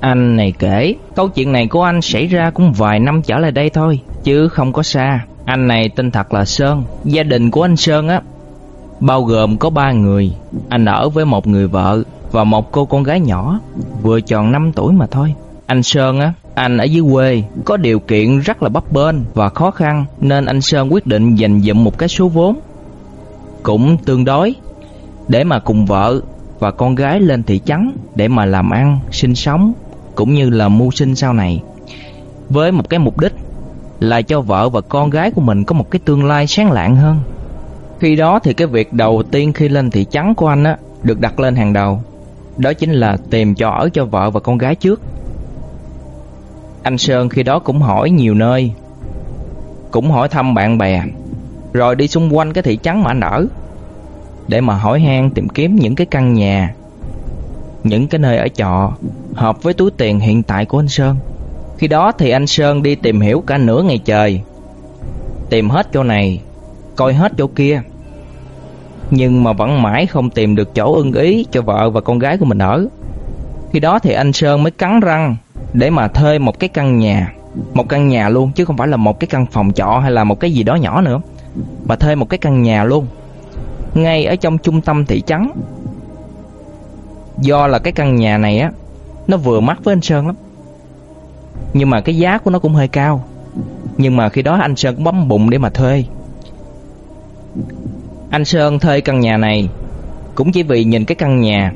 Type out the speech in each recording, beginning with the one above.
Anh này kể, câu chuyện này của anh xảy ra cũng vài năm trở lại đây thôi, chứ không có xa. Anh này tên thật là Sơn, gia đình của anh Sơn á, bao gồm có ba người. Anh ở với một người vợ và một cô con gái nhỏ, vừa tròn 5 tuổi mà thôi. Anh Sơn á, anh ở dưới quê, có điều kiện rất là bấp bênh và khó khăn nên anh Sơn quyết định dành dụm một cái số vốn cũng tương đối để mà cùng vợ và con gái lên thị trấn để mà làm ăn, sinh sống cũng như là mưu sinh sau này. Với một cái mục đích là cho vợ và con gái của mình có một cái tương lai sáng lạng hơn. Khi đó thì cái việc đầu tiên khi lên thị trấn của anh á được đặt lên hàng đầu, đó chính là tìm chỗ ở cho vợ và con gái trước. Anh Sơn khi đó cũng hỏi nhiều nơi, cũng hỏi thăm bạn bè, rồi đi xung quanh cái thị trấn mà anh ở để mà hỏi han tìm kiếm những cái căn nhà, những cái nơi ở trọ hợp với túi tiền hiện tại của anh Sơn. Khi đó thì anh Sơn đi tìm hiểu cả nửa ngày trời, tìm hết chỗ này, coi hết chỗ kia. Nhưng mà vẫn mãi không tìm được chỗ ưng ý cho vợ và con gái của mình ở. Khi đó thì anh Sơn mới cắn răng để mà thuê một cái căn nhà, một căn nhà luôn chứ không phải là một cái căn phòng trọ hay là một cái gì đó nhỏ nữa, mà thuê một cái căn nhà luôn ngay ở trong trung tâm thị trấn. Do là cái căn nhà này á, nó vừa mắt với anh Sơn lắm. Nhưng mà cái giá của nó cũng hơi cao. Nhưng mà khi đó anh Sơn cũng bấm bụng để mà thuê. Anh Sơn thuê căn nhà này cũng chỉ vì nhìn cái căn nhà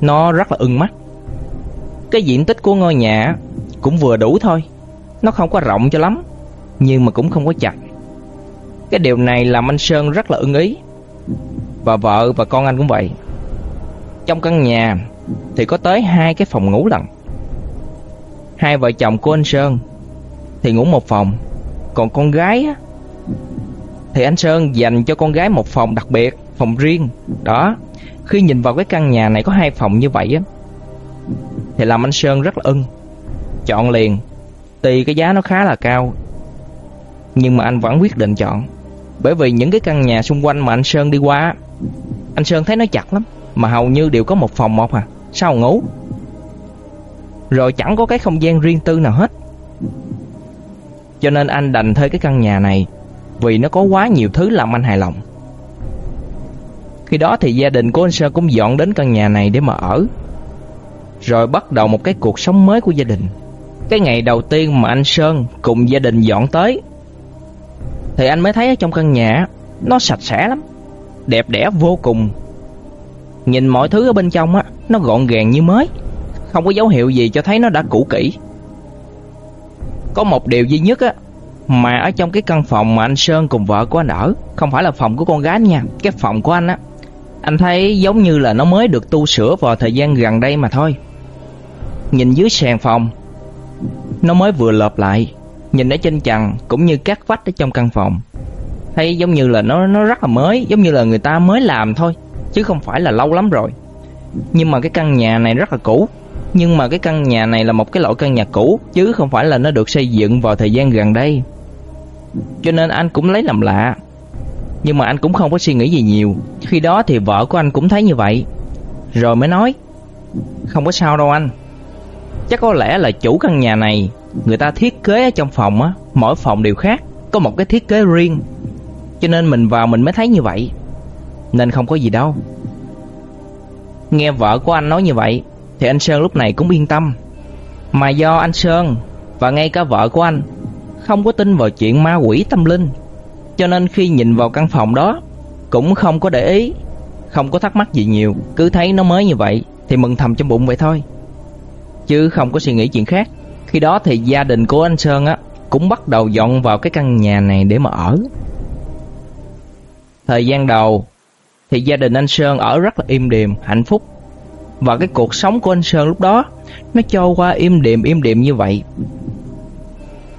nó rất là ưng mắt. Cái diện tích của ngôi nhà cũng vừa đủ thôi. Nó không có rộng cho lắm, nhưng mà cũng không có chặt. Cái điều này làm anh Sơn rất là ưng ý. Và vợ và con anh cũng vậy Trong căn nhà thì có tới hai cái phòng ngủ lận. Hai vợ chồng của anh Sơn Thì ngủ một phòng, Còn con gái á, Thì anh Sơn dành cho con gái một phòng đặc biệt, Phòng riêng. Đó, Khi nhìn vào cái căn nhà này có hai phòng như vậy á, Thì làm anh Sơn rất là ưng. Chọn liền, Tuy cái giá nó khá là cao, Nhưng mà anh vẫn quyết định chọn. Bởi vì những cái căn nhà xung quanh mà anh Sơn đi qua anh Sơn thấy nó chặt lắm, Mà hầu như đều có một phòng một à. Sao ngủ? Rồi chẳng có cái không gian riêng tư nào hết. Cho nên anh đành thuê cái căn nhà này Vì nó có quá nhiều thứ làm anh hài lòng. Khi đó thì gia đình của anh Sơn cũng dọn đến căn nhà này để mà ở, Rồi bắt đầu một cái cuộc sống mới của gia đình. Cái ngày đầu tiên mà anh Sơn cùng gia đình dọn tới, Thì anh mới thấy ở trong căn nhà Nó sạch sẽ lắm, đẹp đẽ vô cùng. Nhìn mọi thứ ở bên trong á, nó gọn gàng như mới, không có dấu hiệu gì cho thấy nó đã cũ kỹ. Có một điều duy nhất á mà ở trong cái căn phòng mà anh Sơn cùng vợ của anh ở, không phải là phòng của con gái nha, cái phòng của anh á, anh thấy giống như là nó mới được tu sửa vào thời gian gần đây mà thôi. Nhìn dưới sàn phòng, nó mới vừa lợp lại, nhìn ở trên trần cũng như các vách ở trong căn phòng thấy giống như là nó nó rất là mới giống như là người ta mới làm thôi chứ không phải là lâu lắm rồi. Nhưng mà cái căn nhà này rất là cũ. Nhưng mà cái căn nhà này là một cái loại căn nhà cũ, chứ không phải là nó được xây dựng vào thời gian gần đây. Cho nên anh cũng lấy làm lạ. Nhưng mà anh cũng không có suy nghĩ gì nhiều. Khi đó thì vợ của anh cũng thấy như vậy. Rồi mới nói, không có sao đâu anh. Chắc có lẽ là chủ căn nhà này, người ta thiết kế ở trong phòng á, mỗi phòng đều khác, có một cái thiết kế riêng. Cho nên mình vào mình mới thấy như vậy. Nên không có gì đâu. Nghe vợ của anh nói như vậy, Thì anh Sơn lúc này cũng yên tâm. Mà do anh Sơn Và ngay cả vợ của anh Không có tin vào chuyện ma quỷ tâm linh, Cho nên khi nhìn vào căn phòng đó, Cũng không có để ý, Không có thắc mắc gì nhiều, Cứ thấy nó mới như vậy Thì mừng thầm trong bụng vậy thôi. Chứ không có suy nghĩ chuyện khác, Khi đó thì gia đình của anh Sơn á, Cũng bắt đầu dọn vào cái căn nhà này để mà ở. Thời gian đầu thì gia đình anh Sơn ở rất là im điềm, hạnh phúc. Và cái cuộc sống của anh Sơn lúc đó nó trôi qua im điềm im điềm như vậy.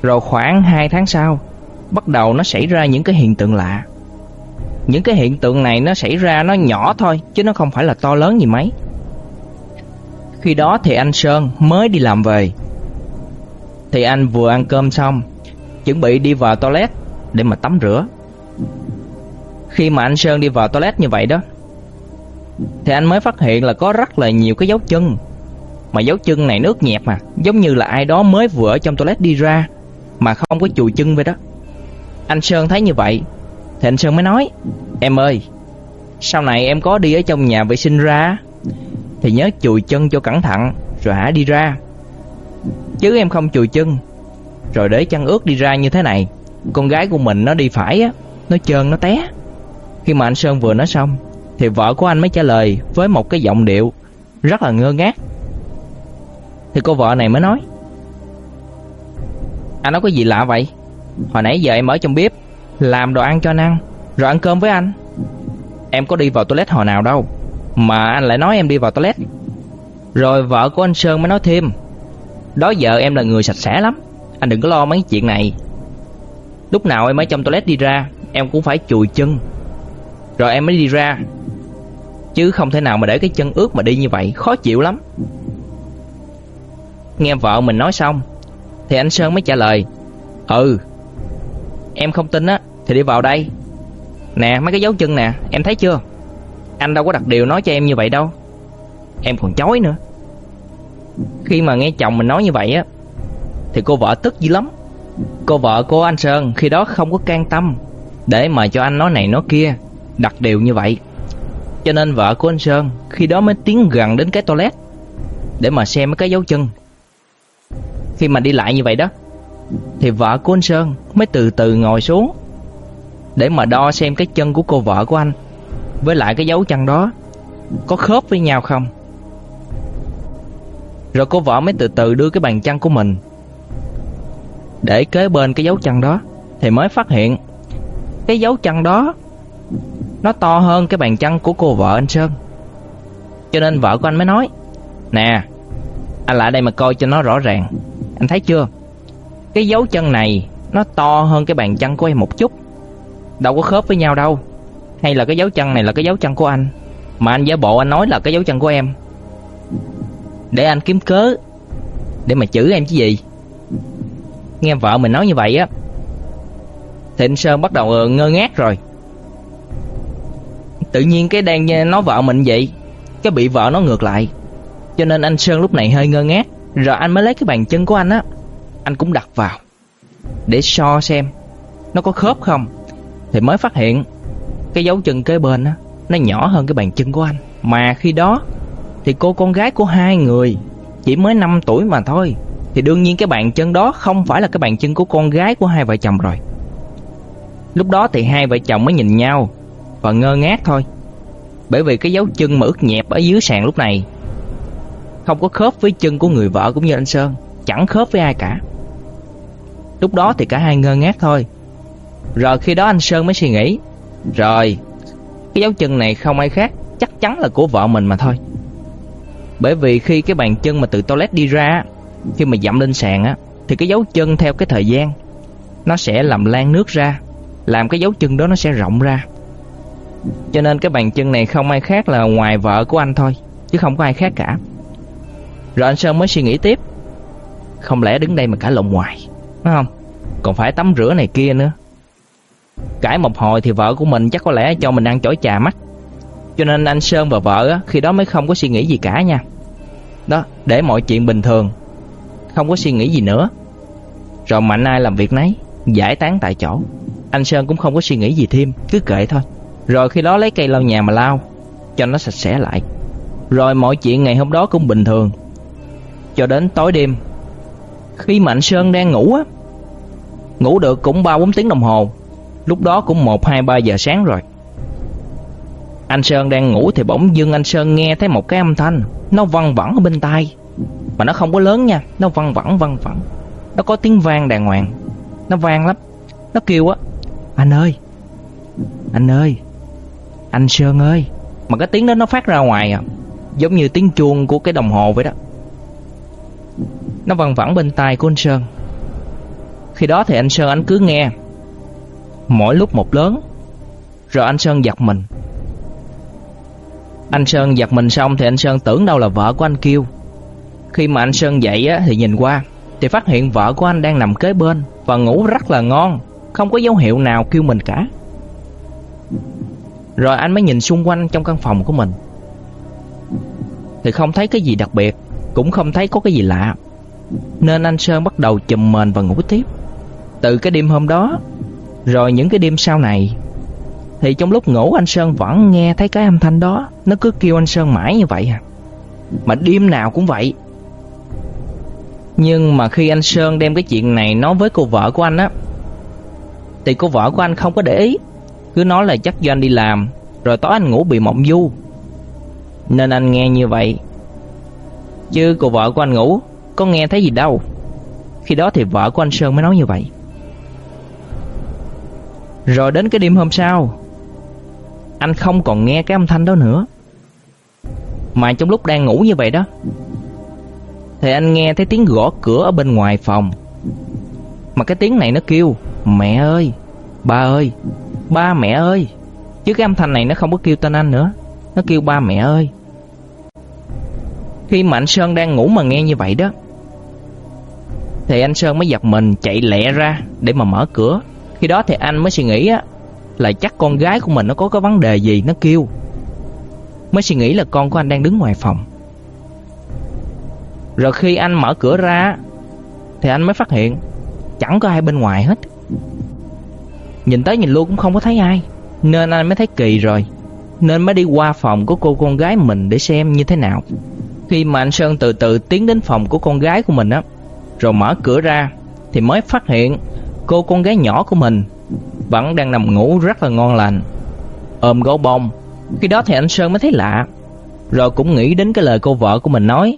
Rồi khoảng 2 tháng sau, bắt đầu nó xảy ra những cái hiện tượng lạ. Những cái hiện tượng này nó xảy ra nó nhỏ thôi chứ nó không phải là to lớn gì mấy. Khi đó thì anh Sơn mới đi làm về. Thì anh vừa ăn cơm xong, chuẩn bị đi vào toilet để mà tắm rửa. Khi mà anh Sơn đi vào toilet như vậy đó. Thì anh mới phát hiện là có rất là nhiều cái dấu chân. Mà dấu chân này nước nhẹp mà, Giống như là ai đó mới vừa ở trong toilet đi ra, Mà không có chùi chân vậy đó. Anh Sơn thấy như vậy, Thì anh Sơn mới nói, Em ơi, Sau này em có đi ở trong nhà vệ sinh ra, Thì nhớ chùi chân cho cẩn thận, Rồi hả đi ra. Chứ em không chùi chân, Rồi để chân ướt đi ra như thế này, Con gái của mình nó đi phải á, Nó trơn, nó té. Khi mà anh Sơn vừa nói xong, Thì vợ của anh mới trả lời Với một cái giọng điệu Rất là ngơ ngác. Thì cô vợ này mới nói, Anh nói có gì lạ vậy? Hồi nãy giờ em ở trong bếp, Làm đồ ăn cho anh ăn, Rồi ăn cơm với anh. Em có đi vào toilet hồi nào đâu, Mà anh lại nói em đi vào toilet. Rồi vợ của anh Sơn mới nói thêm, Đó giờ em là người sạch sẽ lắm, Anh đừng có lo mấy chuyện này. Lúc nào em ở trong toilet đi ra, Em cũng phải chùi chân. Rồi em mới đi ra. Chứ không thể nào mà để cái chân ướt mà đi như vậy, Khó chịu lắm. Nghe vợ mình nói xong, Thì anh Sơn mới trả lời Ừ Em không tin á, Thì đi vào đây. Nè, mấy cái dấu chân nè, Em thấy chưa? Anh đâu có đặt điều nói cho em như vậy đâu. Em còn chối nữa. Khi mà nghe chồng mình nói như vậy á, Thì cô vợ tức dữ lắm. Cô vợ của anh Sơn khi đó không có can tâm Để mà cho anh nói này nói kia. Đặt đều như vậy. Cho nên vợ của anh Sơn Khi đó mới tiến gần đến cái toilet Để mà xem cái dấu chân. Khi mà đi lại như vậy đó, Thì vợ của anh Sơn Mới từ từ ngồi xuống Để mà đo xem cái chân của cô vợ của anh Với lại cái dấu chân đó Có khớp với nhau không. Rồi cô vợ mới từ từ đưa cái bàn chân của mình để kế bên cái dấu chân đó thì mới phát hiện cái dấu chân đó nó to hơn cái bàn chân của cô vợ anh Sơn. Cho nên vợ của anh mới nói: "Nè, anh lại đây mà coi cho nó rõ ràng. Anh thấy chưa? Cái dấu chân này nó to hơn cái bàn chân của em một chút. Đâu có khớp với nhau đâu. Hay là cái dấu chân này là cái dấu chân của anh, mà anh giả bộ anh nói là cái dấu chân của em. Để anh kiếm cớ để mà chửi em chứ gì?" Nghe vợ mình nói như vậy á Thì anh Sơn bắt đầu ờ, ngơ ngác rồi Tự nhiên cái đang nói vợ mình vậy, Cái bị vợ nó ngược lại. Cho nên anh Sơn lúc này hơi ngơ ngác, Rồi anh mới lấy cái bàn chân của anh á, Anh cũng đặt vào. Để so xem, Nó có khớp không? Thì mới phát hiện, Cái dấu chân kế bên á, Nó nhỏ hơn cái bàn chân của anh. Mà khi đó, Thì cô con gái của hai người, Chỉ mới 5 tuổi mà thôi, thì đương nhiên cái bàn chân đó không phải là cái bàn chân của con gái của hai vợ chồng rồi. Lúc đó thì hai vợ chồng mới nhìn nhau và ngơ ngác thôi. Bởi vì cái dấu chân mà ướt nhẹp ở dưới sàn lúc này không có khớp với chân của người vợ cũng như anh Sơn, chẳng khớp với ai cả. Lúc đó thì cả hai ngơ ngác thôi. Rồi khi đó anh Sơn mới suy nghĩ, rồi cái dấu chân này không ai khác, chắc chắn là của vợ mình mà thôi. Bởi vì khi cái bàn chân mà từ toilet đi ra khi mà dậm lên sàn á thì cái dấu chân theo cái thời gian nó sẽ làm lan nước ra, làm cái dấu chân đó nó sẽ rộng ra. Cho nên cái bàn chân này không ai khác là ngoài vợ của anh thôi, chứ không có ai khác cả. Rồi anh Sơn mới suy nghĩ tiếp. Không lẽ đứng đây mà cả lộn ngoài, đúng không? Còn phải tắm rửa này kia nữa. Cãi một hồi thì vợ của mình chắc có lẽ cho mình ăn chổi trà mắt. Cho nên anh Sơn và vợ á, khi đó mới không có suy nghĩ gì cả nha. Đó, để mọi chuyện bình thường không có suy nghĩ gì nữa. Rồi mạnh ai làm việc nấy, giải tán tại chỗ. Anh Sơn cũng không có suy nghĩ gì thêm, cứ kệ thôi. Rồi khi đó lấy cây lau nhà mà lau, cho nó sạch sẽ lại. Rồi mọi chuyện ngày hôm đó cũng bình thường. Cho đến tối đêm, khi mạnh Sơn đang ngủ á, ngủ được cũng 3-4 tiếng đồng hồ, lúc đó cũng 1-2-3 giờ sáng rồi. Anh Sơn đang ngủ thì bỗng dưng anh Sơn nghe thấy một cái âm thanh Nó văng vẳng ở bên tai mà nó không có lớn nha Nó văng vẳng văng vẳng Nó có tiếng vang đàng hoàng Nó vang lắm Nó kêu á Anh ơi Anh ơi anh Sơn ơi Mà cái tiếng đó nó phát ra ngoài à. Giống như tiếng chuông của cái đồng hồ vậy đó. Nó văng vẳng bên tai của anh Sơn. Khi đó thì anh Sơn anh cứ nghe. Mỗi lúc một lớn Rồi anh Sơn giật mình. Anh Sơn giật mình xong Thì anh Sơn tưởng đâu là vợ của anh kêu khi mà anh Sơn dậy á, thì nhìn qua Thì phát hiện vợ của anh đang nằm kế bên Và ngủ rất là ngon Không có dấu hiệu nào kêu mình cả. Rồi anh mới nhìn xung quanh trong căn phòng của mình. Thì không thấy cái gì đặc biệt, Cũng không thấy có cái gì lạ. Nên anh Sơn bắt đầu chùm mền và ngủ tiếp. Từ cái đêm hôm đó, Rồi những cái đêm sau này, Thì trong lúc ngủ anh Sơn vẫn nghe thấy cái âm thanh đó. Nó cứ kêu anh Sơn mãi như vậy à. Mà đêm nào cũng vậy. Nhưng mà khi anh Sơn đem cái chuyện này nói với cô vợ của anh á, Thì cô vợ của anh không có để ý. Cứ nói là chắc do anh đi làm, Rồi tối anh ngủ bị mộng du. Nên anh nghe như vậy. Chứ cô vợ của anh ngủ, Có nghe thấy gì đâu. Khi đó thì vợ của anh Sơn mới nói như vậy. Rồi đến cái đêm hôm sau, Anh không còn nghe cái âm thanh đó nữa. Mà trong lúc đang ngủ như vậy đó, Thì anh nghe thấy tiếng gõ cửa ở bên ngoài phòng. Mà cái tiếng này nó kêu, Mẹ ơi, Ba ơi Ba mẹ ơi. Chứ cái âm thanh này nó không có kêu tên anh nữa. Nó kêu ba mẹ ơi. Khi mà anh Sơn đang ngủ mà nghe như vậy đó, Thì anh Sơn mới giật mình chạy lẹ ra Để mà mở cửa. Khi đó thì anh mới suy nghĩ á, Là chắc con gái của mình nó có cái vấn đề gì Nó kêu. Mới suy nghĩ là con của anh đang đứng ngoài phòng. Rồi khi anh mở cửa ra Thì anh mới phát hiện Chẳng có ai bên ngoài hết. Nhìn tới nhìn luôn cũng không có thấy ai. Nên anh mới thấy kỳ rồi. Nên mới đi qua phòng của cô con gái mình Để xem như thế nào. Khi mà anh Sơn từ từ tiến đến phòng của con gái của mình á, Rồi mở cửa ra, Thì mới phát hiện Cô con gái nhỏ của mình Vẫn đang nằm ngủ rất là ngon lành. Ôm gấu bông. Khi đó thì anh Sơn mới thấy lạ, Rồi cũng nghĩ đến cái lời cô vợ của mình nói.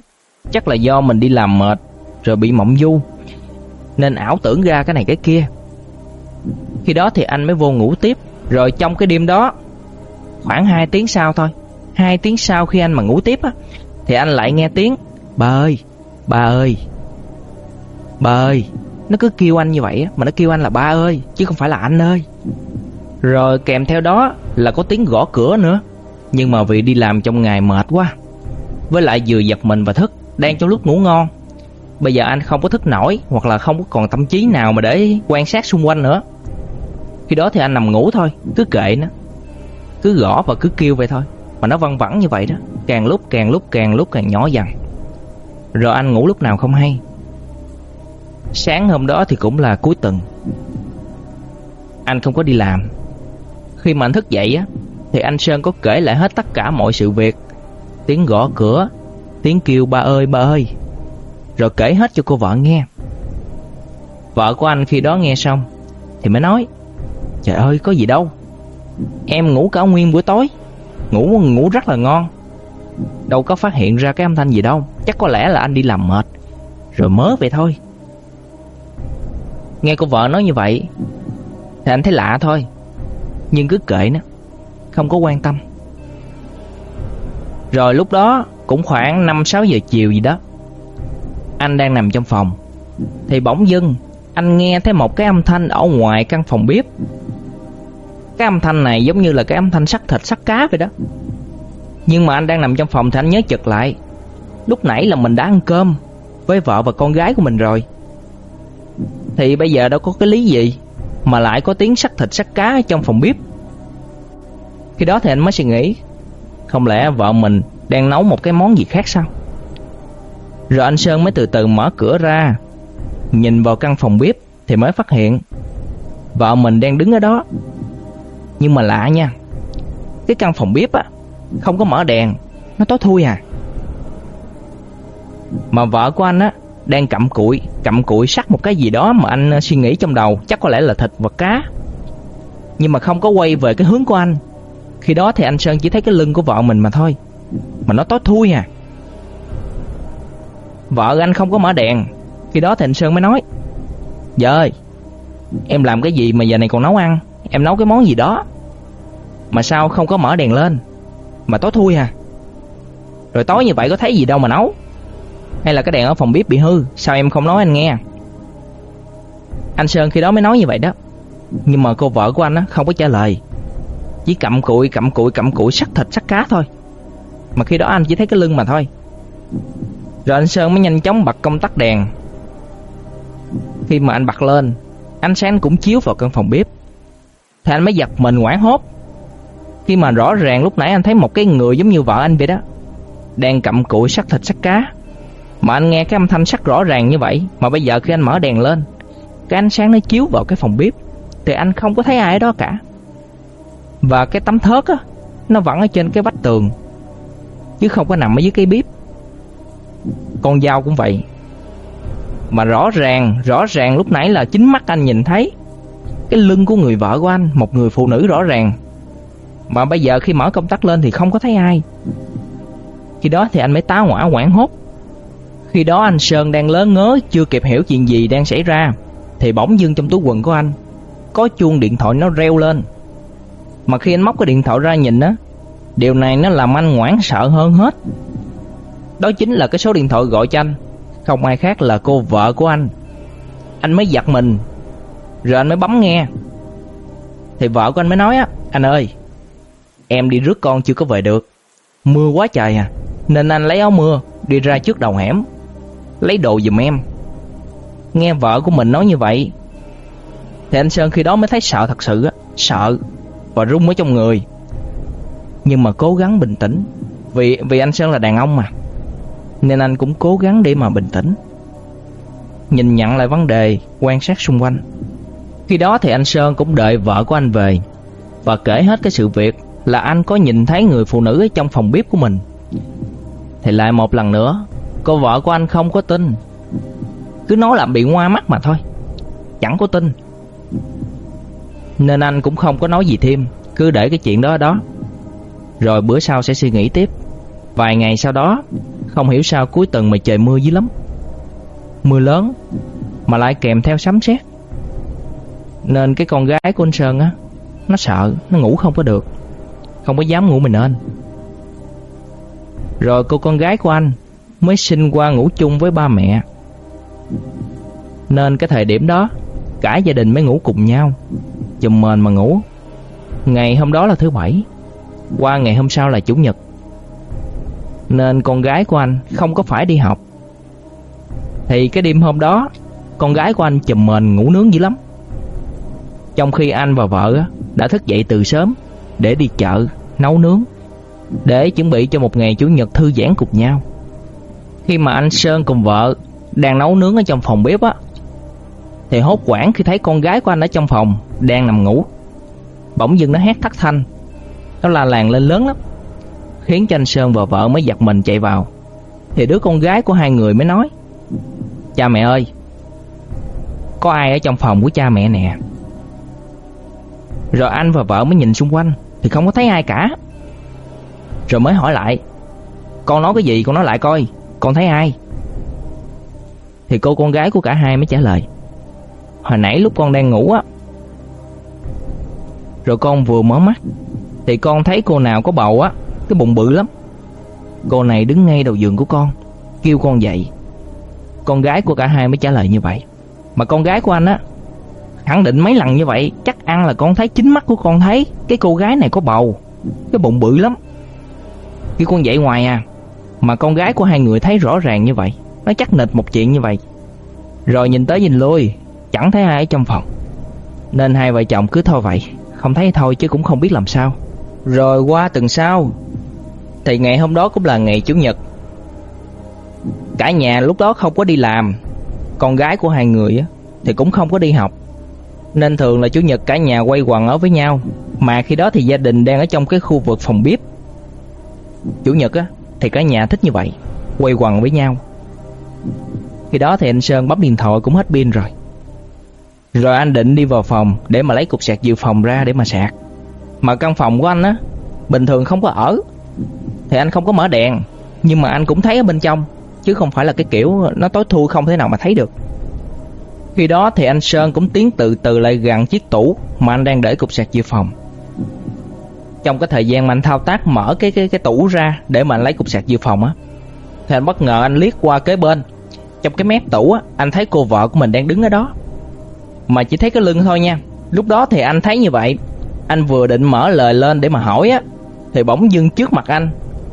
Chắc là do mình đi làm mệt, Rồi bị mộng du, Nên ảo tưởng ra cái này cái kia. Khi đó thì anh mới vô ngủ tiếp. Rồi trong cái đêm đó Khoảng 2 tiếng sau thôi 2 tiếng sau khi anh mà ngủ tiếp á thì anh lại nghe tiếng bà ơi, bà ơi bà ơi. Nó cứ kêu anh như vậy Mà nó kêu anh là ba ơi Chứ không phải là anh ơi. Rồi kèm theo đó là có tiếng gõ cửa nữa Nhưng mà vì đi làm trong ngày mệt quá Với lại vừa giật mình và thức Đang trong lúc ngủ ngon. Bây giờ anh không có thức nổi Hoặc là không có còn tâm trí nào mà để quan sát xung quanh nữa. Khi đó thì anh nằm ngủ thôi, Cứ kệ nó. Cứ gõ và cứ kêu vậy thôi, Mà nó văng vẳng như vậy đó. Càng lúc càng lúc càng lúc càng nhỏ dần. Rồi anh ngủ lúc nào không hay. Sáng hôm đó thì cũng là cuối tuần. Anh không có đi làm. Khi mà anh thức dậy á, Thì anh Sơn có kể lại hết tất cả mọi sự việc. Tiếng gõ cửa, Tiếng kêu ba ơi ba ơi. Rồi kể hết cho cô vợ nghe. Vợ của anh khi đó nghe xong Thì mới nói Trời ơi, có gì đâu. Em ngủ cả nguyên buổi tối. Ngủ ngủ rất là ngon. Đâu có phát hiện ra cái âm thanh gì đâu. Chắc có lẽ là anh đi làm mệt. Rồi mớ vậy thôi. Nghe cô vợ nói như vậy, Thì anh thấy lạ thôi. Nhưng cứ kệ nó, Không có quan tâm. Rồi lúc đó Cũng khoảng 5-6 giờ chiều gì đó, Anh đang nằm trong phòng. Thì bỗng dưng, Anh nghe thấy một cái âm thanh ở ngoài căn phòng bếp. Cái âm thanh này giống như là cái âm thanh sắc thịt, sắc cá vậy đó. Nhưng mà anh đang nằm trong phòng thì anh nhớ chật lại. Lúc nãy là mình đã ăn cơm Với vợ và con gái của mình rồi. Thì bây giờ đâu có cái lý gì Mà lại có tiếng sắc thịt, sắc cá trong phòng bếp. Khi đó thì anh mới suy nghĩ, Không lẽ vợ mình đang nấu một cái món gì khác sao? Rồi anh Sơn mới từ từ mở cửa ra, Nhìn vào căn phòng bếp Thì mới phát hiện Vợ mình đang đứng ở đó. Nhưng mà lạ nha, Cái căn phòng bếp á, không có mở đèn, Nó tối thui à. Mà vợ của anh á, Đang cặm cụi Cặm cụi sắc một cái gì đó mà anh ờ, suy nghĩ trong đầu, Chắc có lẽ là thịt và cá. Nhưng mà không có quay về cái hướng của anh. Khi đó thì anh Sơn chỉ thấy cái lưng của vợ mình mà thôi, Mà nó tối thui à. Vợ anh không có mở đèn. Khi đó thì anh Sơn mới nói, Vợ ơi, Em làm cái gì mà giờ này còn nấu ăn? Em nấu cái món gì đó? Mà sao không có mở đèn lên? Mà tối thui à Rồi tối như vậy có thấy gì đâu mà nấu. Hay là cái đèn ở phòng bếp bị hư? Sao em không nói anh nghe? Anh Sơn khi đó mới nói như vậy đó. Nhưng mà cô vợ của anh á, không có trả lời. Chỉ cặm cụi cặm cụi cặm cụi, sắc thịt, sắc cá thôi. Mà khi đó anh chỉ thấy cái lưng mà thôi. Rồi anh Sơn mới nhanh chóng bật công tắc đèn. Khi mà anh bật lên, Ánh sáng cũng chiếu vào căn phòng bếp. Thì anh mới giật mình hoảng hốt khi mà rõ ràng lúc nãy anh thấy một cái người giống như vợ anh vậy đó Đang cặm cụi sắc thịt sắc cá. Mà anh nghe cái âm thanh sắc rõ ràng như vậy, Mà bây giờ khi anh mở đèn lên, Cái ánh sáng nó chiếu vào cái phòng bếp, Thì anh không có thấy ai ở đó cả. Và cái tấm thớt á, Nó vẫn ở trên cái vách tường, Chứ không có nằm ở dưới cái bếp. Con dao cũng vậy. Mà rõ ràng Rõ ràng lúc nãy là chính mắt anh nhìn thấy, Cái lưng của người vợ của anh, Một người phụ nữ rõ ràng. Mà bây giờ khi mở công tắc lên thì không có thấy ai Khi đó thì anh mới tá hỏa quảng hốt khi đó anh Sơn đang lớn ngớ chưa kịp hiểu chuyện gì đang xảy ra thì bỗng dưng trong túi quần của anh có chuông điện thoại nó reo lên. Mà khi anh móc cái điện thoại ra nhìn á, điều này nó làm anh ngoãn sợ hơn hết. Đó chính là cái số điện thoại gọi cho anh, không ai khác là cô vợ của anh. Anh mới giật mình, rồi anh mới bấm nghe. Thì vợ của anh mới nói á, anh ơi, em đi rước con chưa có về được, mưa quá trời à, nên anh lấy áo mưa đi ra trước đầu hẻm lấy đồ giùm em. Nghe vợ của mình nói như vậy, thì anh Sơn khi đó mới thấy sợ thật sự á, sợ và run ở trong người. Nhưng mà cố gắng bình tĩnh, vì vì anh Sơn là đàn ông mà. Nên anh cũng cố gắng để mà bình tĩnh. Nhìn nhận lại vấn đề, quan sát xung quanh. Khi đó thì anh Sơn cũng đợi vợ của anh về và kể hết cái sự việc là anh có nhìn thấy người phụ nữ ở trong phòng bếp của mình. Thì lại một lần nữa, Cô vợ của anh không có tin. Cứ nói là bị ngoa mắt mà thôi Chẳng có tin. Nên anh cũng không có nói gì thêm Cứ để cái chuyện đó đó. Rồi bữa sau sẽ suy nghĩ tiếp. Vài ngày sau đó Không hiểu sao cuối tuần mà trời mưa dữ lắm. Mưa lớn Mà lại kèm theo sấm sét. Nên cái con gái của anh Sơn á Nó sợ Nó ngủ không có được. Không có dám ngủ mình nên Rồi cô con gái của anh mới sinh qua ngủ chung với ba mẹ. Nên cái thời điểm đó, cả gia đình mới ngủ cùng nhau, chùm mền mà ngủ. Ngày hôm đó là thứ bảy, qua ngày hôm sau là chủ nhật. Nên con gái của anh không có phải đi học. Thì cái đêm hôm đó, con gái của anh chùm mền ngủ nướng dữ lắm. Trong khi anh và vợ đã thức dậy từ sớm để đi chợ, nấu nướng, để chuẩn bị cho một ngày chủ nhật thư giãn cùng nhau. Khi mà anh Sơn cùng vợ đang nấu nướng ở trong phòng bếp á thì hốt hoảng khi thấy con gái của anh ở trong phòng đang nằm ngủ. Bỗng dưng nó hét thất thanh. Nó la làng lên lớn lắm. Khiến cho anh Sơn và vợ mới giật mình chạy vào. Thì đứa con gái của hai người mới nói: "Cha mẹ ơi, có ai ở trong phòng của cha mẹ nè?" Rồi anh và vợ mới nhìn xung quanh thì không có thấy ai cả. Rồi mới hỏi lại: "Con nói cái gì? Con nói lại coi." Con thấy ai? Thì cô con gái của cả hai mới trả lời, Hồi nãy lúc con đang ngủ á. Rồi con vừa mở mắt, Thì con thấy cô nào có bầu á, Cái bụng bự lắm. Cô này đứng ngay đầu giường của con, Kêu con dậy. Con gái của cả hai mới trả lời như vậy. Mà con gái của anh á Khẳng định mấy lần như vậy, Chắc ăn là con thấy chính mắt của con thấy. Cái cô gái này có bầu. Cái bụng bự lắm. Khi con dậy ngoài à mà con gái của hai người thấy rõ ràng như vậy, Nó chắc nịch một chuyện như vậy. Rồi nhìn tới nhìn lui, Chẳng thấy ai ở trong phòng. Nên hai vợ chồng cứ thôi vậy Không thấy thôi chứ cũng không biết làm sao. Rồi qua tuần sau, Thì ngày hôm đó cũng là ngày Chủ nhật. Cả nhà lúc đó không có đi làm, Con gái của hai người Thì cũng không có đi học. Nên thường là Chủ nhật cả nhà quay quần ở với nhau. Mà khi đó thì gia đình đang ở trong cái khu vực phòng bếp. Chủ nhật á, thì cả nhà thích như vậy, Quay quần với nhau. Khi đó thì anh Sơn bấm điện thoại cũng hết pin rồi. Rồi anh định đi vào phòng Để mà lấy cục sạc dự phòng ra để mà sạc. Mà căn phòng của anh á, Bình thường không có ở. Thì anh không có mở đèn, Nhưng mà anh cũng thấy ở bên trong, Chứ không phải là cái kiểu nó tối thui không thể nào mà thấy được. Khi đó thì anh Sơn cũng tiến từ từ lại gần chiếc tủ Mà anh đang để cục sạc dự phòng. Trong cái thời gian mà anh thao tác mở cái cái cái tủ ra để mà anh lấy cục sạc dự phòng á, thì anh bất ngờ anh liếc qua kế bên. Trong cái mép tủ á, anh thấy cô vợ của mình đang đứng ở đó. Mà chỉ thấy cái lưng thôi nha. Lúc đó thì anh thấy như vậy. Anh vừa định mở lời lên để mà hỏi á, thì bỗng dưng trước mặt anh,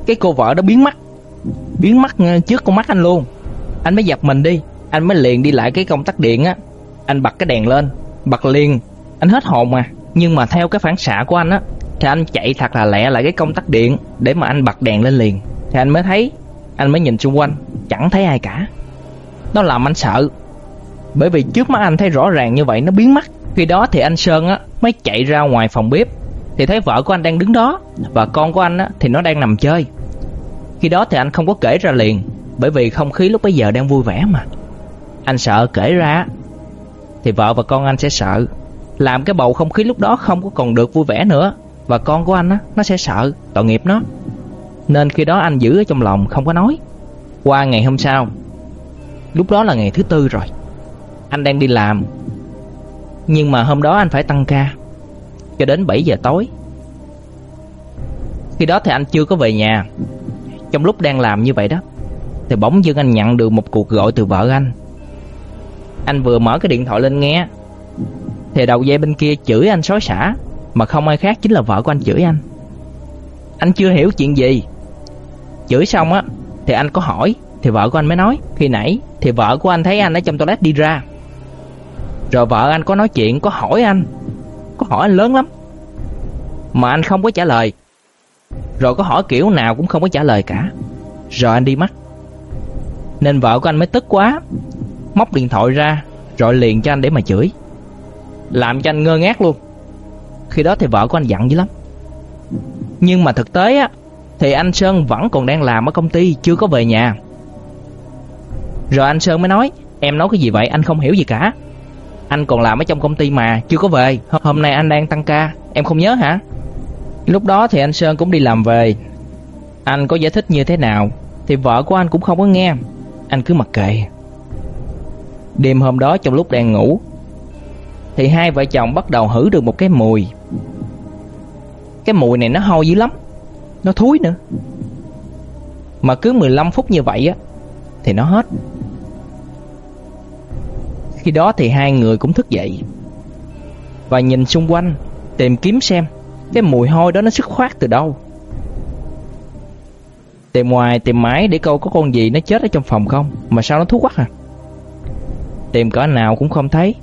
cái cô vợ đó biến mất biến mất ờ, trước con mắt anh luôn. Anh mới giật mình đi anh mới liền đi lại cái công tắc điện á. Anh bật cái đèn lên, bật liền. Anh hết hồn mà. Nhưng mà theo cái phản xạ của anh á, thì anh chạy thật là lẹ lại cái công tắc điện để mà anh bật đèn lên liền. Thì anh mới thấy, Anh mới nhìn xung quanh, Chẳng thấy ai cả. Nó làm anh sợ. Bởi vì trước mắt anh thấy rõ ràng như vậy, nó biến mất Khi đó thì anh Sơn á mới chạy ra ngoài phòng bếp, Thì thấy vợ của anh đang đứng đó. Và con của anh á thì nó đang nằm chơi. Khi đó thì anh không có kể ra liền, Bởi vì không khí lúc bấy giờ đang vui vẻ mà. Anh sợ kể ra, Thì vợ và con anh sẽ sợ. Làm cái bầu không khí lúc đó không có còn được vui vẻ nữa, Và con của anh á, Nó sẽ sợ, Tội nghiệp nó. Nên khi đó anh giữ ở trong lòng, không có nói. Qua ngày hôm sau, Lúc đó là ngày thứ tư rồi, Anh đang đi làm. Nhưng mà hôm đó anh phải tăng ca, Cho đến 7 giờ tối. Khi đó thì anh chưa có về nhà. Trong lúc đang làm như vậy đó, Thì bỗng dưng anh nhận được một cuộc gọi từ vợ anh. Anh vừa mở cái điện thoại lên nghe. Thì đầu dây bên kia chửi anh xói xả, Mà không ai khác chính là vợ của anh chửi anh. Anh chưa hiểu chuyện gì. Chửi xong á, Thì anh có hỏi, Thì vợ của anh mới nói. Khi nãy, thì vợ của anh thấy anh ở trong toilet đi ra. Rồi vợ anh có nói chuyện, Có hỏi anh. Có hỏi anh lớn lắm. Mà anh không có trả lời. Rồi có hỏi kiểu nào cũng không có trả lời cả. Rồi anh đi mất. Nên vợ của anh mới tức quá. Móc điện thoại ra, Rồi liền cho anh để mà chửi. Làm cho anh ngơ ngác luôn. Khi đó thì vợ của anh giận dữ lắm. Nhưng mà thực tế á, Thì anh Sơn vẫn còn đang làm ở công ty, Chưa có về nhà. Rồi anh Sơn mới nói, Em nói cái gì vậy? Anh không hiểu gì cả. Anh còn làm ở trong công ty mà, Chưa có về. Hôm nay anh đang tăng ca, Em không nhớ hả? Lúc đó thì anh Sơn cũng đi làm về. Anh có giải thích như thế nào Thì vợ của anh cũng không có nghe. Anh cứ mặc kệ. Đêm hôm đó trong lúc đang ngủ, Thì hai vợ chồng bắt đầu hử được một cái mùi. Cái mùi này nó hôi dữ lắm, Nó thúi nữa. Mà cứ 15 phút như vậy á, Thì nó hết. Khi đó thì hai người cũng thức dậy Và nhìn xung quanh, Tìm kiếm xem Cái mùi hôi đó nó xuất phát từ đâu. Tìm ngoài tìm mãi để câu có con gì nó chết ở trong phòng không, Mà sao nó thú quắc à Tìm cỡ nào cũng không thấy.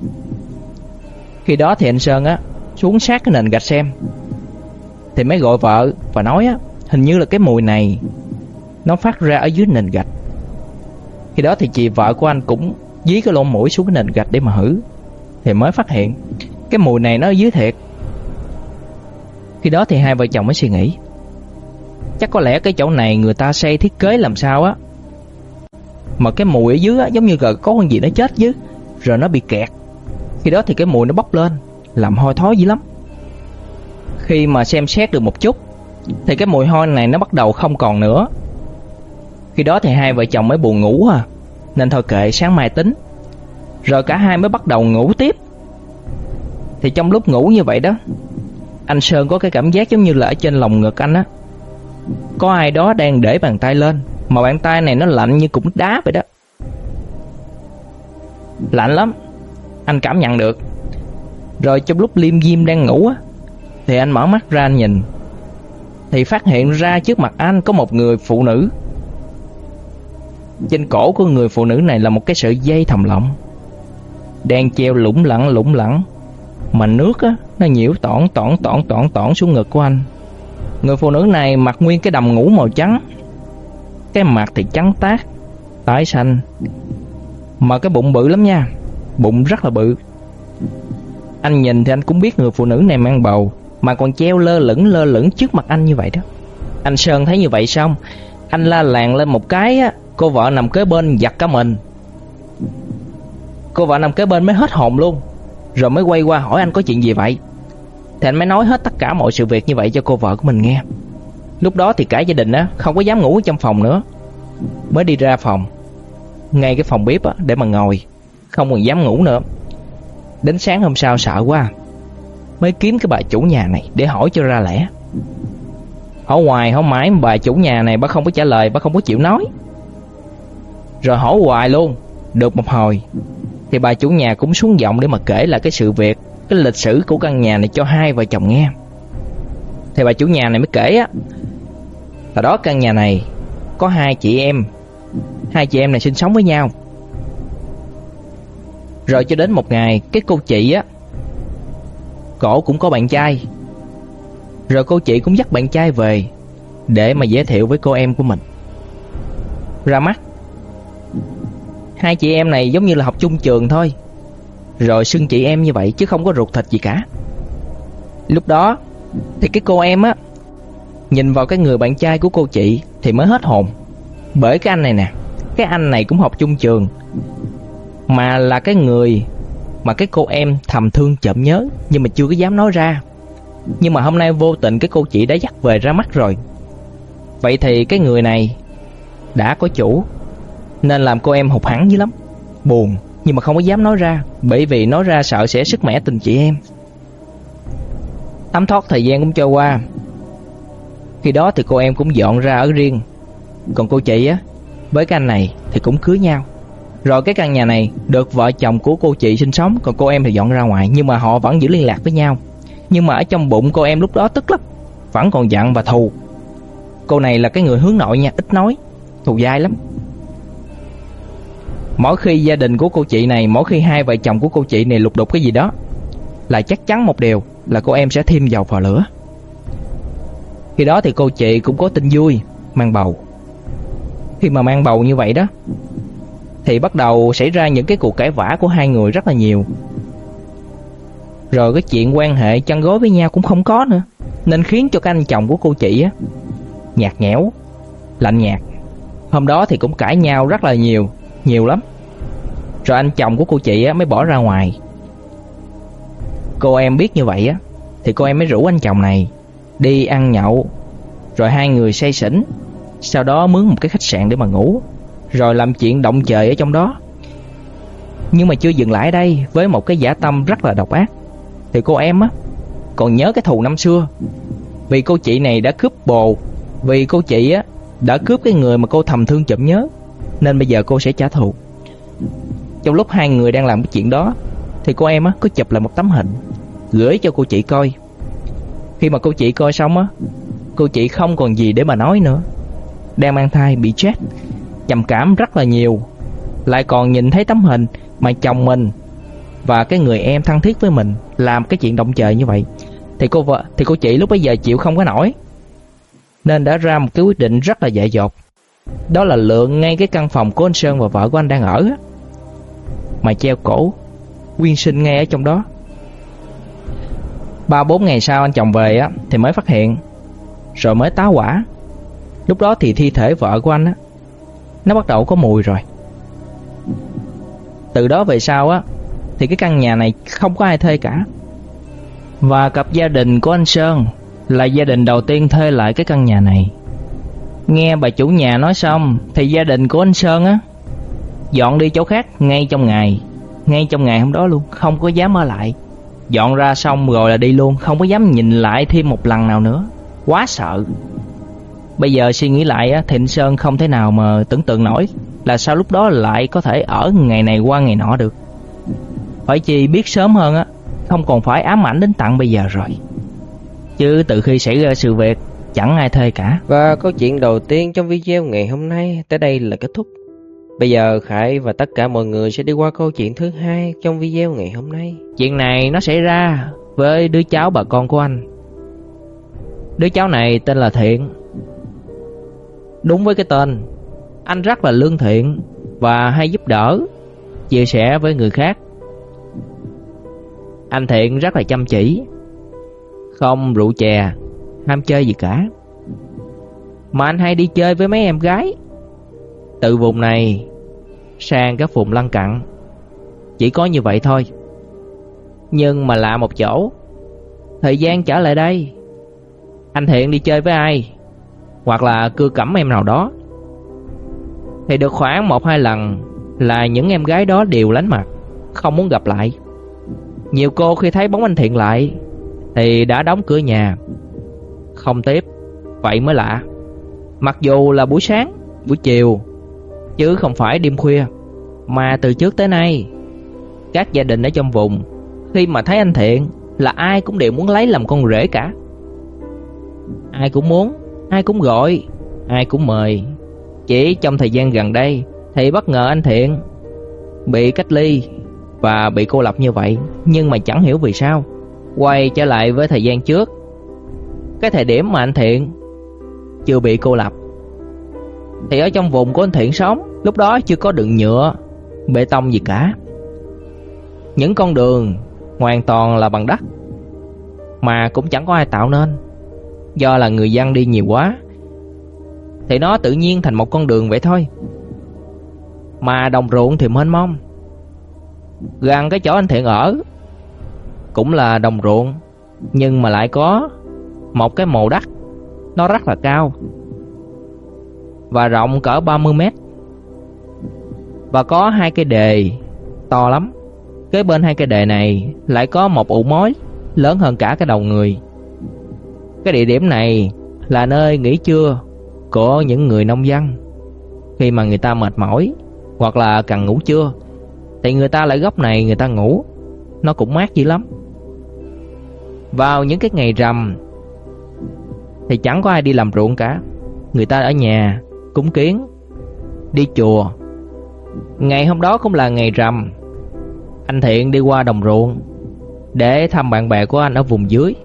Khi đó thì anh Sơn á, Xuống sát cái nền gạch xem. Thì mới gọi vợ Và nói á, Hình như là cái mùi này, Nó phát ra ở dưới nền gạch. Khi đó thì chị vợ của anh cũng Dí cái lỗ mũi xuống cái nền gạch để mà hử, Thì mới phát hiện Cái mùi này nó ở dưới thiệt. Khi đó thì hai vợ chồng mới suy nghĩ, Chắc có lẽ cái chỗ này người ta xây thiết kế làm sao á. Mà cái mùi ở dưới á, giống như là có con gì nó chết chứ. Rồi nó bị kẹt. Khi đó thì cái mùi nó bốc lên, Làm hôi thối dữ lắm. Khi mà xem xét được một chút, Thì cái mùi hôi này nó bắt đầu không còn nữa. Khi đó thì hai vợ chồng mới buồn ngủ à Nên thôi kệ, sáng mai tính. Rồi cả hai mới bắt đầu ngủ tiếp. Thì trong lúc ngủ như vậy đó, Anh Sơn có cái cảm giác giống như là ở trên lòng ngực anh á. Có ai đó đang để bàn tay lên. Mà bàn tay này nó lạnh như cục đá vậy đó. Lạnh lắm. Anh cảm nhận được. Rồi trong lúc liêm diêm đang ngủ á, Thì anh mở mắt ra anh nhìn. Thì phát hiện ra trước mặt anh có một người phụ nữ. Trên cổ của người phụ nữ này là một cái sợi dây thầm lọng. Đang treo lủng lẳng lủng lẳng. Mà nước á, Nó nhiễu tỏn tỏn tỏn tỏn tỏn xuống ngực của anh. Người phụ nữ này mặc nguyên cái đầm ngủ màu trắng. Cái mặt thì trắng tát, Tái xanh. Mà cái bụng bự lắm nha, Bụng rất là bự. Anh nhìn thì anh cũng biết người phụ nữ này mang bầu, Mà còn treo lơ lửng lơ lửng trước mặt anh như vậy đó. Anh Sơn thấy như vậy xong, Anh la làng lên một cái á, Cô vợ nằm kế bên giật cả mình. Cô vợ nằm kế bên mới hết hồn luôn, Rồi mới quay qua hỏi anh có chuyện gì vậy. Thì anh mới nói hết tất cả mọi sự việc như vậy cho cô vợ của mình nghe. Lúc đó thì cả gia đình á Không có dám ngủ trong phòng nữa. Mới đi ra phòng. Ngay cái phòng bếp á để mà ngồi. Không còn dám ngủ nữa. Đến sáng hôm sau sợ quá à. Mới kiếm cái bà chủ nhà này Để hỏi cho ra lẽ. Hỏi hoài hỏi mãi mà bà chủ nhà này Bà không có trả lời Bà không có chịu nói. Rồi hỏi hoài luôn. Được một hồi. Thì bà chủ nhà cũng xuống giọng để mà kể lại cái sự việc cái lịch sử của căn nhà này cho hai vợ chồng nghe. Thì bà chủ nhà này mới kể á, là đó căn nhà này có hai chị em, hai chị em này sinh sống với nhau. Rồi cho đến một ngày, cái cô chị á, cổ cũng có bạn trai. Rồi cô chị cũng dắt bạn trai về để mà giới thiệu với cô em của mình. ra mắt. Hai chị em này giống như là học chung trường thôi. Rồi xưng chị em như vậy chứ không có ruột thịt gì cả. Lúc đó thì cái cô em á nhìn vào cái người bạn trai của cô chị thì mới hết hồn. Bởi cái anh này nè, cái anh này cũng học chung trường mà là cái người mà cái cô em thầm thương chậm nhớ nhưng mà chưa có dám nói ra. Nhưng mà hôm nay vô tình cái cô chị đã dắt về ra mắt rồi. Vậy thì cái người này đã có chủ nên làm cô em hụt hẳn dữ lắm. Buồn nhưng mà không có dám nói ra bởi vì nói ra sợ sẽ sức mẻ tình chị em. Tắm thoát thời gian cũng trôi qua. Khi đó thì cô em cũng dọn ra ở riêng. Còn cô chị á với cái anh này thì cũng cưới nhau. Rồi cái căn nhà này được vợ chồng của cô chị sinh sống, còn cô em thì dọn ra ngoài nhưng mà họ vẫn giữ liên lạc với nhau. Nhưng mà ở trong bụng cô em lúc đó tức lắm, vẫn còn giận và thù. Cô này là cái người hướng nội nha, ít nói, thù dai lắm. Mỗi khi gia đình của cô chị này, mỗi khi hai vợ chồng của cô chị này lục đục cái gì đó, là chắc chắn một điều là cô em sẽ thêm dầu vào lửa. Khi đó thì cô chị cũng có tin vui, mang bầu. Khi mà mang bầu như vậy đó, thì bắt đầu xảy ra những cái cuộc cãi vã của hai người rất là nhiều. Rồi cái chuyện quan hệ chăn gối với nhau cũng không có nữa, nên khiến cho cái anh chồng của cô chị á nhạt nhẽo, lạnh nhạt. Hôm đó thì cũng cãi nhau rất là nhiều, nhiều lắm. Rồi anh chồng của cô chị á mới bỏ ra ngoài. Cô em biết như vậy á thì cô em mới rủ anh chồng này đi ăn nhậu. Rồi hai người say xỉn, sau đó mướn một cái khách sạn để mà ngủ rồi làm chuyện động trời ở trong đó. Nhưng mà chưa dừng lại đây với một cái giả tâm rất là độc ác. Thì cô em á còn nhớ cái thù năm xưa. Vì cô chị này đã cướp bồ, vì cô chị á đã cướp cái người mà cô thầm thương chậm nhớ, nên bây giờ cô sẽ trả thù. Trong lúc hai người đang làm cái chuyện đó thì cô em á có chụp lại một tấm hình gửi cho cô chị coi. Khi mà cô chị coi xong á, cô chị không còn gì để mà nói nữa. Đang mang thai bị chết trầm cảm rất là nhiều. Lại còn nhìn thấy tấm hình mà chồng mình và cái người em thân thiết với mình làm cái chuyện động trời như vậy thì cô vợ thì cô chị lúc bấy giờ chịu không có nổi. Nên đã ra một cái quyết định rất là dại dột. Đó là lượng ngay cái căn phòng của anh Sơn và vợ của anh đang ở mà treo cổ quyên sinh ngay ở trong đó. Ba bốn ngày sau anh chồng về á thì mới phát hiện rồi mới táo quả. Lúc đó thì thi thể vợ của anh á nó bắt đầu có mùi rồi. Từ đó về sau á thì cái căn nhà này không có ai thuê cả. Và cặp gia đình của anh Sơn là gia đình đầu tiên thuê lại cái căn nhà này. Nghe bà chủ nhà nói xong thì gia đình của anh Sơn á dọn đi chỗ khác ngay trong ngày, ngay trong ngày hôm đó luôn, không có dám ở lại. Dọn ra xong rồi là đi luôn, không có dám nhìn lại thêm một lần nào nữa. Quá sợ. Bây giờ suy nghĩ lại á, Thịnh Sơn không thể nào mà tưởng tượng nổi là sao lúc đó lại có thể ở ngày này qua ngày nọ được. Phải chi biết sớm hơn á, không còn phải ám ảnh đến tận bây giờ rồi. Chứ từ khi xảy ra sự việc, chẳng ai thề cả. Và câu chuyện đầu tiên trong video ngày hôm nay tới đây là kết thúc. Bây giờ Khải và tất cả mọi người sẽ đi qua câu chuyện thứ hai trong video ngày hôm nay. Chuyện này nó xảy ra với đứa cháu bà con của anh. Đứa cháu này tên là Thiện, Đúng với cái tên Anh rất là lương thiện Và hay giúp đỡ Chia sẻ với người khác Anh Thiện rất là chăm chỉ Không rượu chè Ham chơi gì cả Mà anh hay đi chơi với mấy em gái từ vùng này Sang các vùng lân cận Chỉ có như vậy thôi Nhưng mà lạ một chỗ Thời gian trở lại đây Anh Thiện đi chơi với ai hoặc là cưa cẩm em nào đó. Thì được khoảng một hai lần là những em gái đó đều lánh mặt, không muốn gặp lại. Nhiều cô khi thấy bóng anh Thiện lại thì đã đóng cửa nhà, không tiếp, vậy mới lạ. Mặc dù là buổi sáng, buổi chiều, chứ không phải đêm khuya, mà từ trước tới nay, các gia đình ở trong vùng khi mà thấy anh Thiện là ai cũng đều muốn lấy làm con rể cả. Ai cũng muốn Ai cũng gọi, ai cũng mời. Chỉ trong thời gian gần đây thì bất ngờ anh Thiện bị cách ly và bị cô lập như vậy, nhưng mà chẳng hiểu vì sao. Quay trở lại với thời gian trước, cái thời điểm mà anh Thiện chưa bị cô lập thì ở trong vùng của anh Thiện sống, Lúc đó chưa có đường nhựa, Bê tông gì cả. Những con đường hoàn toàn là bằng đất, Mà cũng chẳng có ai tạo nên. Do là người dân đi nhiều quá, Thì nó tự nhiên thành một con đường vậy thôi. Mà đồng ruộng thì mênh mông. Gần cái chỗ anh Thiện ở Cũng là đồng ruộng, Nhưng mà lại có Một cái mồ đất, Nó rất là cao. Và rộng cỡ 30 mét. Và có hai cây đề To lắm. Kế bên hai cây đề này Lại có một ụ mối Lớn hơn cả cái đầu người. Cái địa điểm này Là nơi nghỉ trưa Của những người nông dân. Khi mà người ta mệt mỏi Hoặc là cần ngủ trưa, thì người ta lại góc này người ta ngủ. Nó cũng mát dữ lắm. Vào những cái ngày rằm, Thì chẳng có ai đi làm ruộng cả. Người ta ở nhà Cúng kiến, Đi chùa. Ngày hôm đó cũng là ngày rằm. Anh Thiện đi qua đồng ruộng Để thăm bạn bè của anh ở vùng dưới.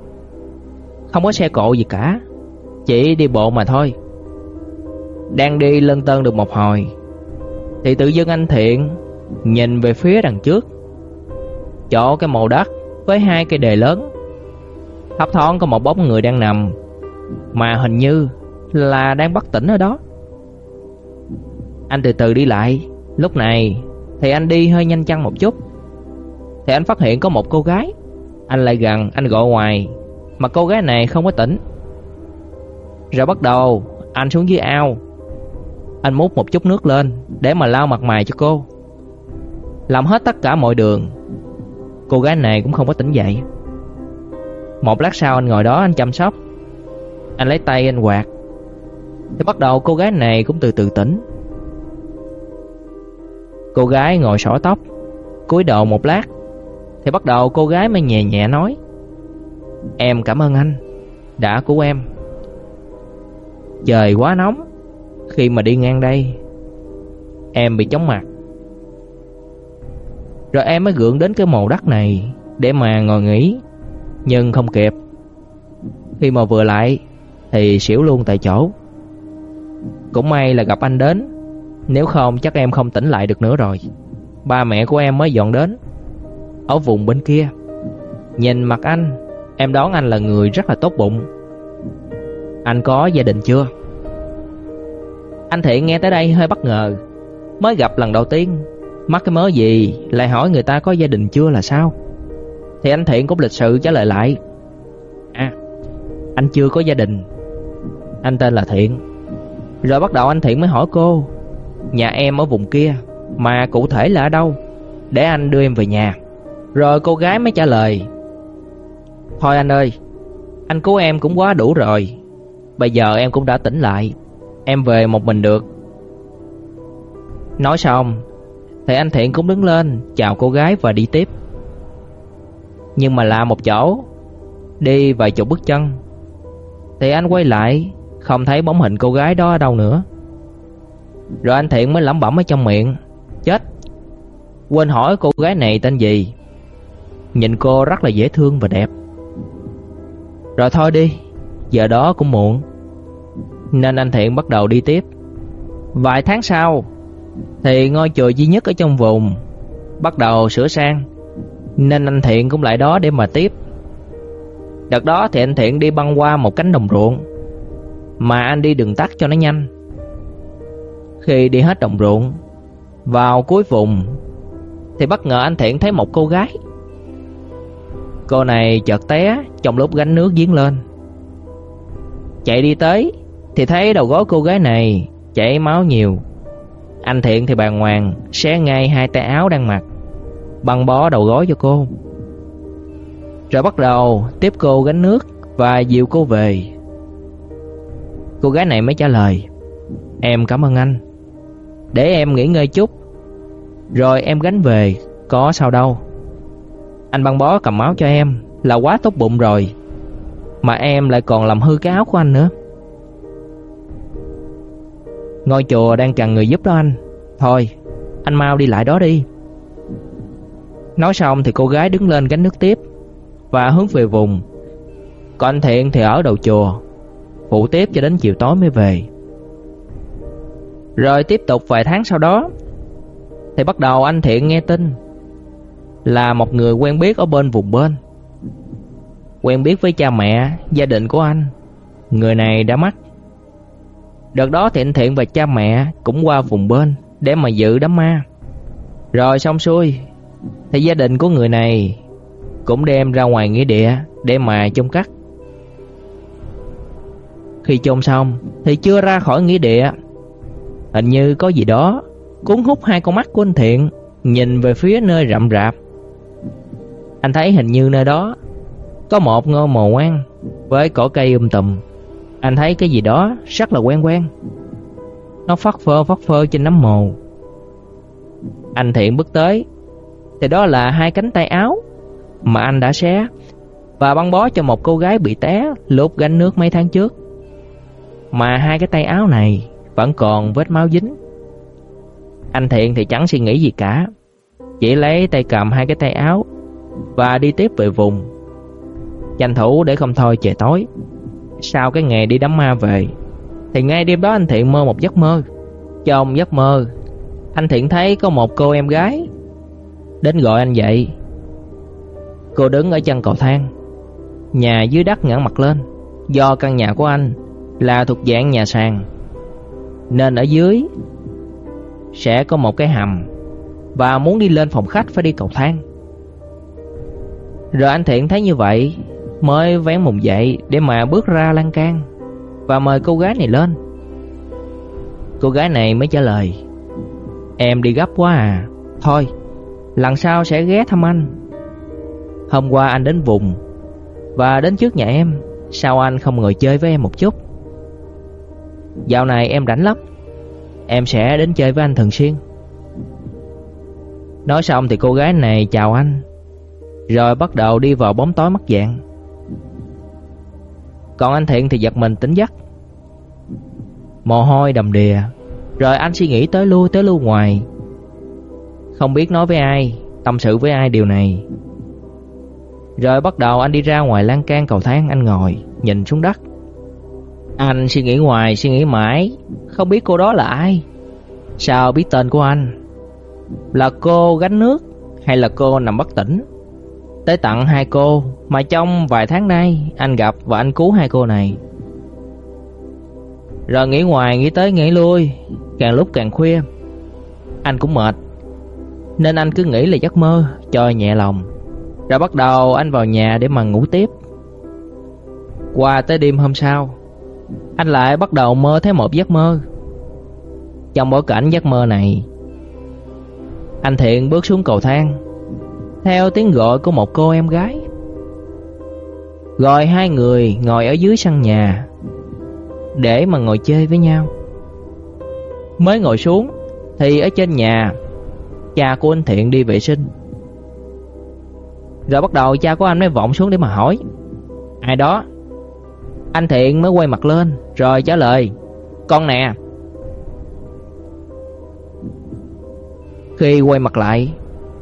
Không có xe cộ gì cả, Chỉ đi bộ mà thôi. Đang đi lân tân được một hồi, Thì tự dưng anh Thiện Nhìn về phía đằng trước. Chỗ cái màu đất Với hai cây đề lớn, Thấp thoáng có một bóng người đang nằm, Mà hình như là đang bất tỉnh ở đó. Anh từ từ đi lại. Lúc này, thì anh đi hơi nhanh chăng một chút. Thì anh phát hiện có một cô gái. Anh lại gần, anh gọi ngoài Mà cô gái này không có tỉnh. Rồi bắt đầu, Anh xuống dưới ao. Anh múc một chút nước lên, Để mà lau mặt mày cho cô. Làm hết tất cả mọi đường, Cô gái này cũng không có tỉnh dậy. Một lát sau anh ngồi đó anh chăm sóc. Anh lấy tay anh quạt. Thì bắt đầu cô gái này cũng từ từ tỉnh. Cô gái ngồi xõa tóc, cúi đầu một lát, Thì bắt đầu cô gái mới nhẹ nhẹ nói, Em cảm ơn anh, Đã cứu em. Trời quá nóng, Khi mà đi ngang đây, Em bị chóng mặt. Rồi em mới gượng đến cái mồ đất này Để mà ngồi nghỉ, Nhưng không kịp. Khi mà vừa lại Thì xỉu luôn tại chỗ. Cũng may là gặp anh đến nếu không, chắc em không tỉnh lại được nữa rồi. Ba mẹ của em mới dọn đến, Ở vùng bên kia. Nhìn mặt anh, Em đoán anh là người rất là tốt bụng. Anh có gia đình chưa? Anh Thiện nghe tới đây hơi bất ngờ, Mới gặp lần đầu tiên. Mắc cái mớ gì, Lại hỏi người ta có gia đình chưa là sao? Thì anh Thiện cũng lịch sự trả lời lại. À Anh chưa có gia đình. Anh tên là Thiện. Rồi bắt đầu anh Thiện mới hỏi cô Nhà em ở vùng kia, Mà cụ thể là ở đâu? Để anh đưa em về nhà. Rồi cô gái mới trả lời, Thôi anh ơi, Anh cứu em cũng quá đủ rồi. Bây giờ em cũng đã tỉnh lại, Em về một mình được. Nói xong, thì anh Thiện cũng đứng lên, Chào cô gái và đi tiếp. Nhưng mà lạ một chỗ, Đi vài chục bước chân, Thì anh quay lại, Không thấy bóng hình cô gái đó ở đâu nữa. Rồi anh Thiện mới lẩm bẩm ở trong miệng. Chết. Quên hỏi cô gái này tên gì. Nhìn cô rất là dễ thương và đẹp. Rồi thôi đi Giờ đó cũng muộn. Nên anh Thiện bắt đầu đi tiếp. Vài tháng sau thì ngôi chùa duy nhất ở trong vùng bắt đầu sửa sang, nên anh Thiện cũng lại đó để mà tiếp. Đợt đó thì anh Thiện đi băng qua một cánh đồng ruộng, mà anh đi đường tắt cho nó nhanh. Khi đi hết đồng ruộng, vào cuối vùng thì bất ngờ anh Thiện thấy một cô gái. Cô này chợt té trong lúc gánh nước giếng lên. Chạy đi tới thì thấy đầu gối cô gái này chảy máu nhiều. Anh Thiện thì bàng hoàng xé ngay hai tay áo đang mặc, băng bó đầu gối cho cô. Rồi bắt đầu tiếp cô gánh nước và dìu cô về. Cô gái này mới trả lời: "Em cảm ơn anh. Để em nghỉ ngơi chút, rồi em gánh về, có sao đâu. Anh băng bó cầm máu cho em là quá tốt bụng rồi, mà em lại còn làm hư cái áo của anh nữa." Ngôi chùa đang cần người giúp đó anh. Thôi anh mau đi lại đó đi. Nói xong thì cô gái đứng lên gánh nước tiếp Và hướng về vùng. Còn anh Thiện thì ở đầu chùa Phụ tiếp cho đến chiều tối mới về. Rồi tiếp tục vài tháng sau đó Thì bắt đầu anh Thiện nghe tin Là một người quen biết ở bên vùng bên. Quen biết với cha mẹ, gia đình của anh. Người này đã mất Đợt đó thì anh Thiện và cha mẹ cũng qua vùng bên Để mà dự đám ma. Rồi xong xuôi Thì gia đình của người này Cũng đem ra ngoài nghĩa địa Để mà chôn cắt. Khi chôn xong Thì chưa ra khỏi nghĩa địa. Hình như có gì đó. Cuốn hút hai con mắt của anh Thiện, Nhìn về phía nơi rậm rạp. Anh thấy hình như nơi đó Có một ngôi mồ quan Với cỏ cây um tùm. Anh thấy cái gì đó rất là quen quen. Nó phất phơ phất phơ trên nấm mồ. Anh Thiện bước tới. Thì đó là hai cánh tay áo Mà anh đã xé Và băng bó cho một cô gái bị té Lúc gánh nước mấy tháng trước. Mà hai cái tay áo này vẫn còn vết máu dính. Anh Thiện thì chẳng suy nghĩ gì cả, chỉ lấy tay cầm hai cái tay áo và đi tiếp về vùng. Tranh thủ để không thôi trời tối. Sau cái ngày đi đám ma về, thì ngay đêm đó anh Thiện mơ một giấc mơ. Trong giấc mơ, anh Thiện thấy có một cô em gái đến gọi anh dậy. Cô đứng ở chân cầu thang, nhà dưới đất ngẩng mặt lên, do căn nhà của anh là thuộc dạng nhà sàn nên ở dưới sẽ có một cái hầm và muốn đi lên phòng khách phải đi cầu thang. Rồi anh Thiện thấy như vậy, mới vén mùng dậy để mà bước ra lan can và mời cô gái này lên. Cô gái này mới trả lời, Em đi gấp quá à Thôi, lần sau sẽ ghé thăm anh Hôm qua anh đến vùng Và đến trước nhà em, Sao anh không ngồi chơi với em một chút Dạo này em rảnh lắm. Em sẽ đến chơi với anh thường xuyên. Nói xong thì cô gái này chào anh, Rồi bắt đầu đi vào bóng tối mất dạng. Còn anh Thiện thì giật mình tỉnh giấc. Mồ hôi đầm đìa, Rồi anh suy nghĩ tới lui, tới lưu ngoài. Không biết nói với ai, Tâm sự với ai điều này. Rồi bắt đầu anh đi ra ngoài lan can cầu thang Anh ngồi, nhìn xuống đất anh suy nghĩ ngoài suy nghĩ mãi. Không biết cô đó là ai? Sao biết tên của anh? Là cô gánh nước Hay là cô nằm bất tỉnh? Tới tặng hai cô, Mà trong vài tháng nay, Anh gặp và anh cứu hai cô này. Rồi nghĩ ngoài, nghĩ tới, nghĩ lui. Càng lúc càng khuya, Anh cũng mệt. Nên anh cứ nghĩ là giấc mơ, Cho nhẹ lòng. Rồi bắt đầu anh vào nhà để mà ngủ tiếp. Qua tới đêm hôm sau anh lại bắt đầu mơ thấy một giấc mơ. Trong bối cảnh giấc mơ này, anh Thiện bước xuống cầu thang, theo tiếng gọi của một cô em gái. Gọi hai người ngồi ở dưới sân nhà để mà ngồi chơi với nhau. Mới ngồi xuống thì ở trên nhà cha của anh Thiện đi vệ sinh. Rồi bắt đầu cha của anh mới vọng xuống để mà hỏi Ai đó anh Thiện mới quay mặt lên Rồi trả lời Con nè. Khi quay mặt lại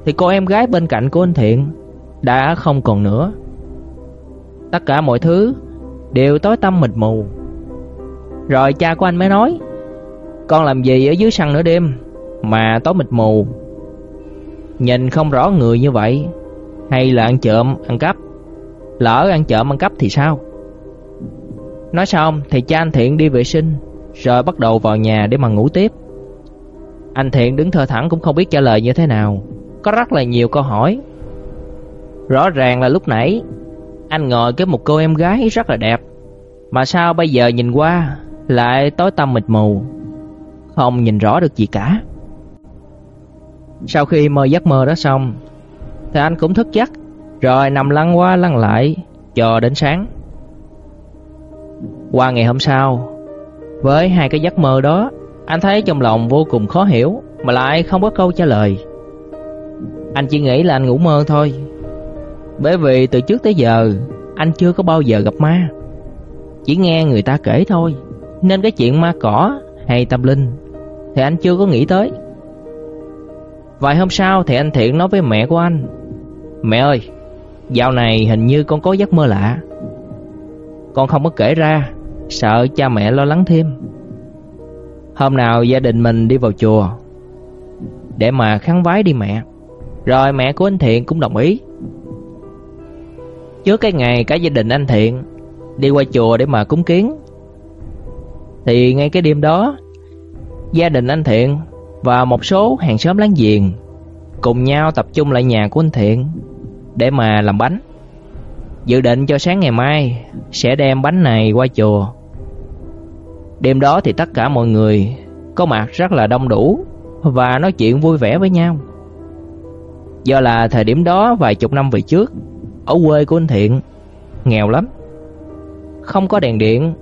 Thì cô em gái bên cạnh của anh Thiện Đã không còn nữa. Tất cả mọi thứ Đều tối tăm mịt mù. Rồi cha của anh mới nói Con làm gì ở dưới sân nửa đêm Mà tối mịt mù? Nhìn không rõ người như vậy Hay là ăn trộm, ăn cắp? Lỡ ăn trộm, ăn cắp thì sao? Nói xong thì cha anh Thiện đi vệ sinh, Rồi bắt đầu vào nhà để mà ngủ tiếp. Anh Thiện đứng thờ thẳng cũng không biết trả lời như thế nào, Có rất là nhiều câu hỏi. Rõ ràng là lúc nãy, Anh ngồi với một cô em gái rất là đẹp, Mà sao bây giờ nhìn qua Lại tối tăm mịt mù, Không nhìn rõ được gì cả. Sau khi mơ giấc mơ đó xong, Thì anh cũng thức giấc, Rồi nằm lăn qua lăn lại Cho đến sáng qua ngày hôm sau, với hai cái giấc mơ đó, anh thấy trong lòng vô cùng khó hiểu mà lại không có câu trả lời. Anh chỉ nghĩ là anh ngủ mơ thôi. Bởi vì từ trước tới giờ anh chưa có bao giờ gặp ma. Chỉ nghe người ta kể thôi, nên cái chuyện ma cỏ hay tâm linh thì anh chưa có nghĩ tới. Vài hôm sau thì anh Thiện nói với mẹ của anh Mẹ ơi, dạo này hình như con có giấc mơ lạ Con không có kể ra Sợ cha mẹ lo lắng thêm Hôm nào gia đình mình đi vào chùa, để mà khăn vái đi mẹ. Rồi mẹ của anh Thiện cũng đồng ý. Trước cái ngày cả gia đình anh Thiện đi qua chùa để mà cúng kiến, thì ngay cái đêm đó, gia đình anh Thiện và một số hàng xóm láng giềng cùng nhau tập trung lại nhà của anh Thiện để mà làm bánh. Dự định cho sáng ngày mai sẽ đem bánh này qua chùa. Đêm đó thì tất cả mọi người có mặt rất là đông đủ và nói chuyện vui vẻ với nhau. Do là thời điểm đó vài chục năm về trước, ở quê của anh Thiện nghèo lắm. Không có đèn điện,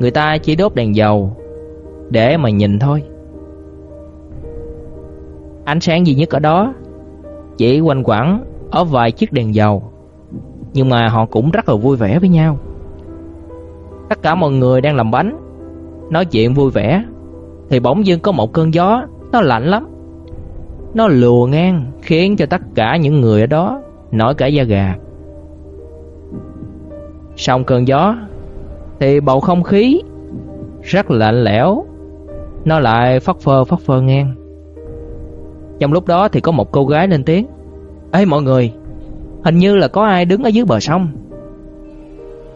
người ta chỉ đốt đèn dầu để mà nhìn thôi. Ánh sáng duy nhất ở đó chỉ quanh quẩn ở vài chiếc đèn dầu. Nhưng mà họ cũng rất là vui vẻ với nhau. Tất cả mọi người đang làm bánh, nói chuyện vui vẻ thì bỗng dưng có một cơn gió nó lạnh lắm. Nó lùa ngang khiến cho tất cả những người ở đó nổi cả da gà. Sau cơn gió thì bầu không khí rất lạnh lẽo, nó lại phất phơ phất phơ ngang. Trong lúc đó thì có một cô gái lên tiếng: "Ê mọi người, hình như là có ai đứng ở dưới bờ sông."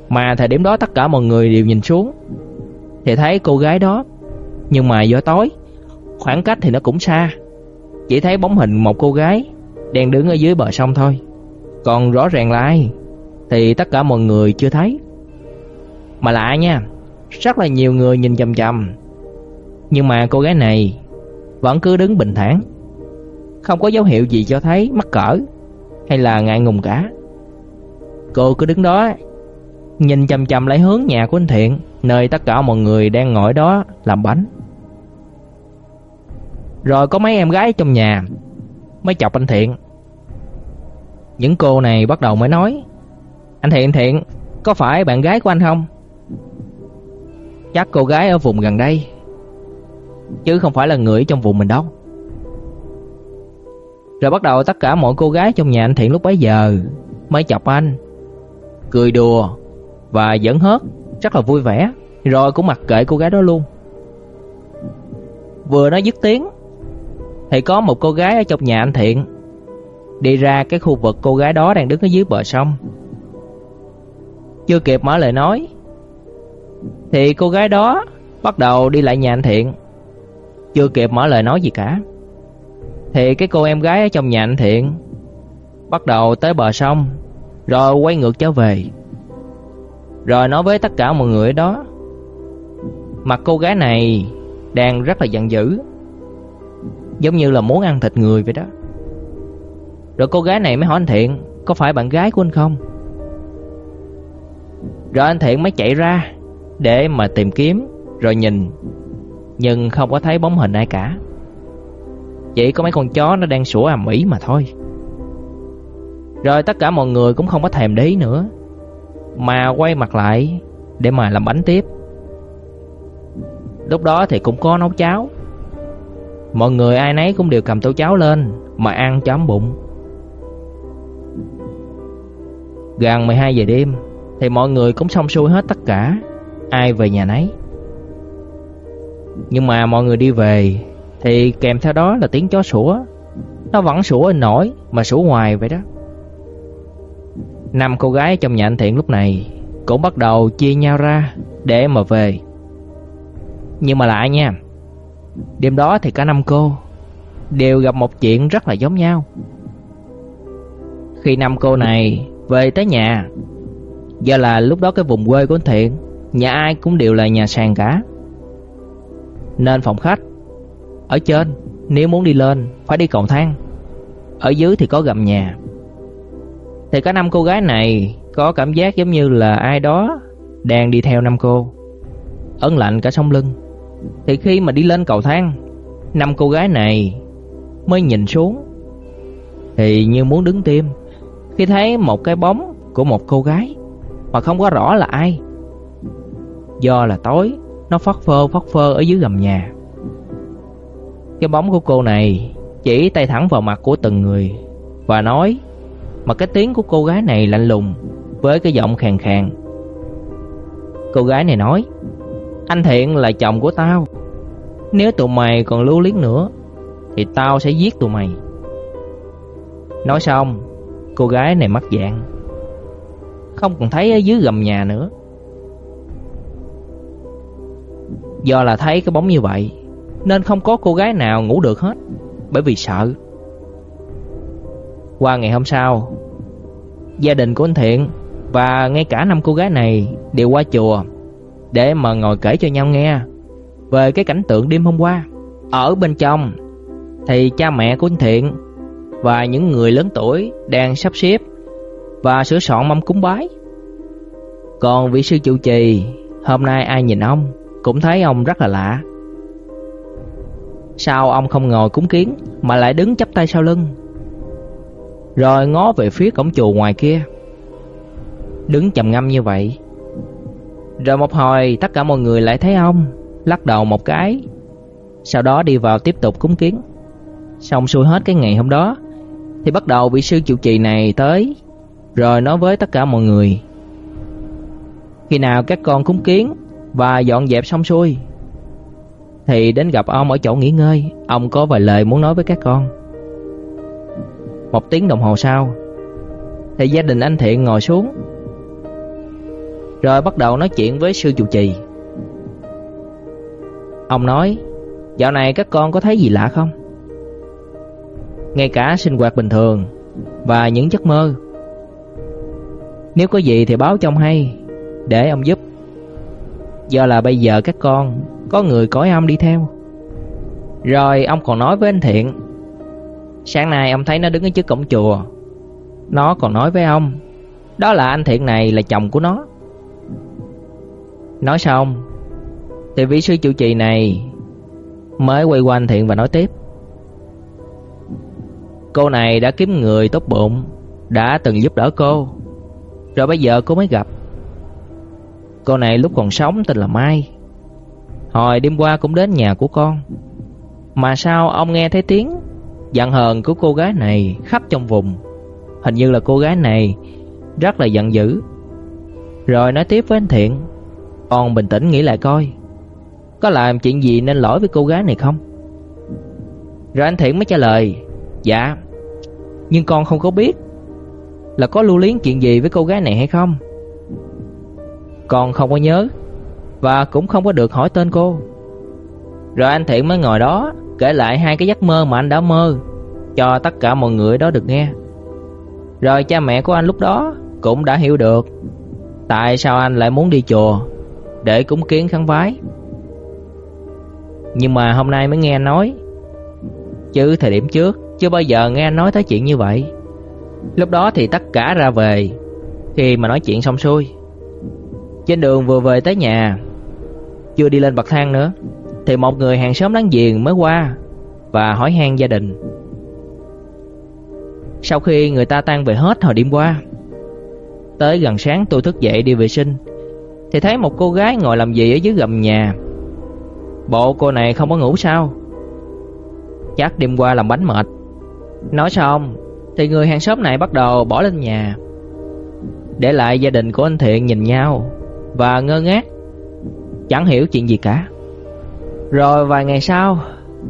Mà thời điểm đó tất cả mọi người đều nhìn xuống thì thấy cô gái đó, nhưng mà do tối, khoảng cách thì nó cũng xa. Chỉ thấy bóng hình một cô gái đang đứng ở dưới bờ sông thôi. Còn rõ ràng là ai thì tất cả mọi người chưa thấy. Mà lạ nha, rất là nhiều người nhìn chằm chằm. Nhưng mà cô gái này vẫn cứ đứng bình thản, không có dấu hiệu gì cho thấy mắc cỡ hay là ngại ngùng cả. Cô cứ đứng đó, nhìn chằm chằm lấy hướng nhà của anh Thiện, nơi tất cả mọi người đang ngồi đó làm bánh. Rồi có mấy em gái trong nhà mới chọc anh Thiện. Những cô này bắt đầu mới nói: "Anh Thiện Thiện, có phải bạn gái của anh không?" Chắc cô gái ở vùng gần đây Chứ không phải là người trong vùng mình đâu Rồi bắt đầu tất cả mọi cô gái trong nhà anh Thiện lúc bấy giờ Mới chọc anh Cười đùa và giỡn hớt Rất là vui vẻ Rồi cũng mặc kệ cô gái đó luôn Vừa nói dứt tiếng, Thì có một cô gái ở trong nhà anh Thiện Đi ra cái khu vực cô gái đó đang đứng ở dưới bờ sông Chưa kịp mở lời nói, thì cô gái đó bắt đầu đi lại nhà anh Thiện. Chưa kịp mở lời nói gì cả. Thì cái cô em gái ở trong nhà anh Thiện bắt đầu tới bờ sông, rồi quay ngược trở về. Rồi nói với tất cả mọi người ở đó. Mặt cô gái này đang rất là giận dữ. Giống như là muốn ăn thịt người vậy đó. Rồi cô gái này mới hỏi anh Thiện có phải bạn gái của anh không? Rồi anh Thiện mới chạy ra để mà tìm kiếm rồi nhìn nhưng không có thấy bóng hình ai cả. Chỉ có mấy con chó nó đang sủa ầm ĩ mà thôi. Rồi tất cả mọi người cũng không có thèm để ý nữa, mà quay mặt lại để mà làm bánh tiếp. Lúc đó thì cũng có nấu cháo. Mọi người ai nấy cũng đều cầm tô cháo lên mà ăn cho ấm bụng. Gần 12 giờ đêm thì mọi người cũng xong xuôi hết tất cả, ai về nhà nấy. Nhưng mà mọi người đi về thì kèm theo đó là tiếng chó sủa. Nó vẫn sủa in nổi mà sủa ngoài vậy đó. Năm cô gái trong nhà anh Thiện lúc này cũng bắt đầu chia nhau ra để mà về. Nhưng mà lại nha. Đêm đó thì cả năm cô đều gặp một chuyện rất là giống nhau. Khi năm cô này về tới nhà, do là lúc đó cái vùng quê của anh Thiện Nhà ai cũng đều là nhà sàn cả Nên phòng khách Ở trên Nếu muốn đi lên phải đi cầu thang Ở dưới thì có gầm nhà thì cả năm cô gái này Có cảm giác giống như là ai đó Đang đi theo năm cô. Ấn lạnh cả sống lưng. Thì khi mà đi lên cầu thang, Năm cô gái này Mới nhìn xuống. Thì như muốn đứng tim, Khi thấy một cái bóng của một cô gái Mà không có rõ là ai. Do là tối, Nó phất phơ phất phơ ở dưới gầm nhà. Cái bóng của cô này Chỉ tay thẳng vào mặt của từng người Và nói mà cái tiếng của cô gái này lạnh lùng, Với cái giọng khàn khàn. Cô gái này nói, Anh Thiện là chồng của tao. Nếu tụi mày còn lưu luyến nữa, Thì tao sẽ giết tụi mày. Nói xong, Cô gái này mất dạng. Không còn thấy ở dưới gầm nhà nữa. Do là thấy cái bóng như vậy, Nên không có cô gái nào ngủ được hết, Bởi vì sợ. Qua ngày hôm sau. Gia đình của anh Thiện Và ngay cả năm cô gái này Đều qua chùa Để mà ngồi kể cho nhau nghe Về cái cảnh tượng đêm hôm qua. Ở bên trong Thì cha mẹ của anh Thiện Và những người lớn tuổi Đang sắp xếp Và sửa soạn mâm cúng bái. Còn vị sư trụ trì, Hôm nay ai nhìn ông Cũng thấy ông rất là lạ. Sao ông không ngồi cúng kiến Mà lại đứng chắp tay sau lưng? Rồi ngó về phía cổng chùa ngoài kia. Đứng trầm ngâm như vậy. Rồi một hồi, tất cả mọi người lại thấy ông, Lắc đầu một cái. Sau đó đi vào tiếp tục cúng kiến. Xong xuôi hết cái ngày hôm đó, Thì bắt đầu vị sư trụ trì này tới, Rồi nói với tất cả mọi người. Khi nào các con cúng kiến Và dọn dẹp xong xuôi, Thì đến gặp ông ở chỗ nghỉ ngơi. Ông có vài lời muốn nói với các con. Một tiếng đồng hồ sau, Thì gia đình anh Thiện ngồi xuống, Rồi bắt đầu nói chuyện với sư trụ trì. Ông nói, Dạo này các con có thấy gì lạ không? Ngay cả sinh hoạt bình thường Và những giấc mơ. Nếu có gì thì báo cho ông hay, Để ông giúp. Do là bây giờ các con Có người cõi âm đi theo. Rồi ông còn nói với anh Thiện Sáng nay ông thấy nó đứng ở trước cổng chùa. Nó còn nói với ông, Đó là anh Thiện này là chồng của nó. Nói xong Thì vị sư chủ trì này Mới quay qua anh Thiện và nói tiếp, Cô này đã kiếm người tốt bụng, Đã từng giúp đỡ cô, Rồi bây giờ cô mới gặp. Cô này lúc còn sống tên là Mai. Hồi đêm qua cũng đến nhà của con. Mà sao ông nghe thấy tiếng Giận hờn của cô gái này khắp trong vùng. Hình như là cô gái này Rất là giận dữ. Rồi nói tiếp với anh Thiện. Con bình tĩnh nghĩ lại coi. Có làm chuyện gì nên lỗi với cô gái này không? Rồi anh Thiện mới trả lời. Dạ Nhưng con không có biết Là có lưu luyến chuyện gì với cô gái này hay không. Con không có nhớ Và cũng không có được hỏi tên cô. Rồi anh Thiện mới ngồi đó Kể lại hai cái giấc mơ mà anh đã mơ, Cho tất cả mọi người đó được nghe. Rồi cha mẹ của anh lúc đó Cũng đã hiểu được Tại sao anh lại muốn đi chùa Để cúng kiến khấn vái. Nhưng mà hôm nay mới nghe nói, Chứ thời điểm trước chưa bao giờ nghe nói tới chuyện như vậy. Lúc đó thì tất cả ra về Khi mà nói chuyện xong xuôi. Trên đường vừa về tới nhà, Chưa đi lên bậc thang nữa thì một người hàng xóm láng giềng mới qua Và hỏi han gia đình. Sau khi người ta tan về hết hồi đêm qua, Tới gần sáng tôi thức dậy đi vệ sinh, Thì thấy một cô gái ngồi làm gì ở dưới gầm nhà. Bộ cô này không có ngủ sao? Chắc đêm qua làm bánh mệt. Nói xong Thì người hàng xóm này bắt đầu bỏ lên nhà, Để lại gia đình của anh Thiện nhìn nhau Và ngơ ngác, Chẳng hiểu chuyện gì cả. Rồi vài ngày sau,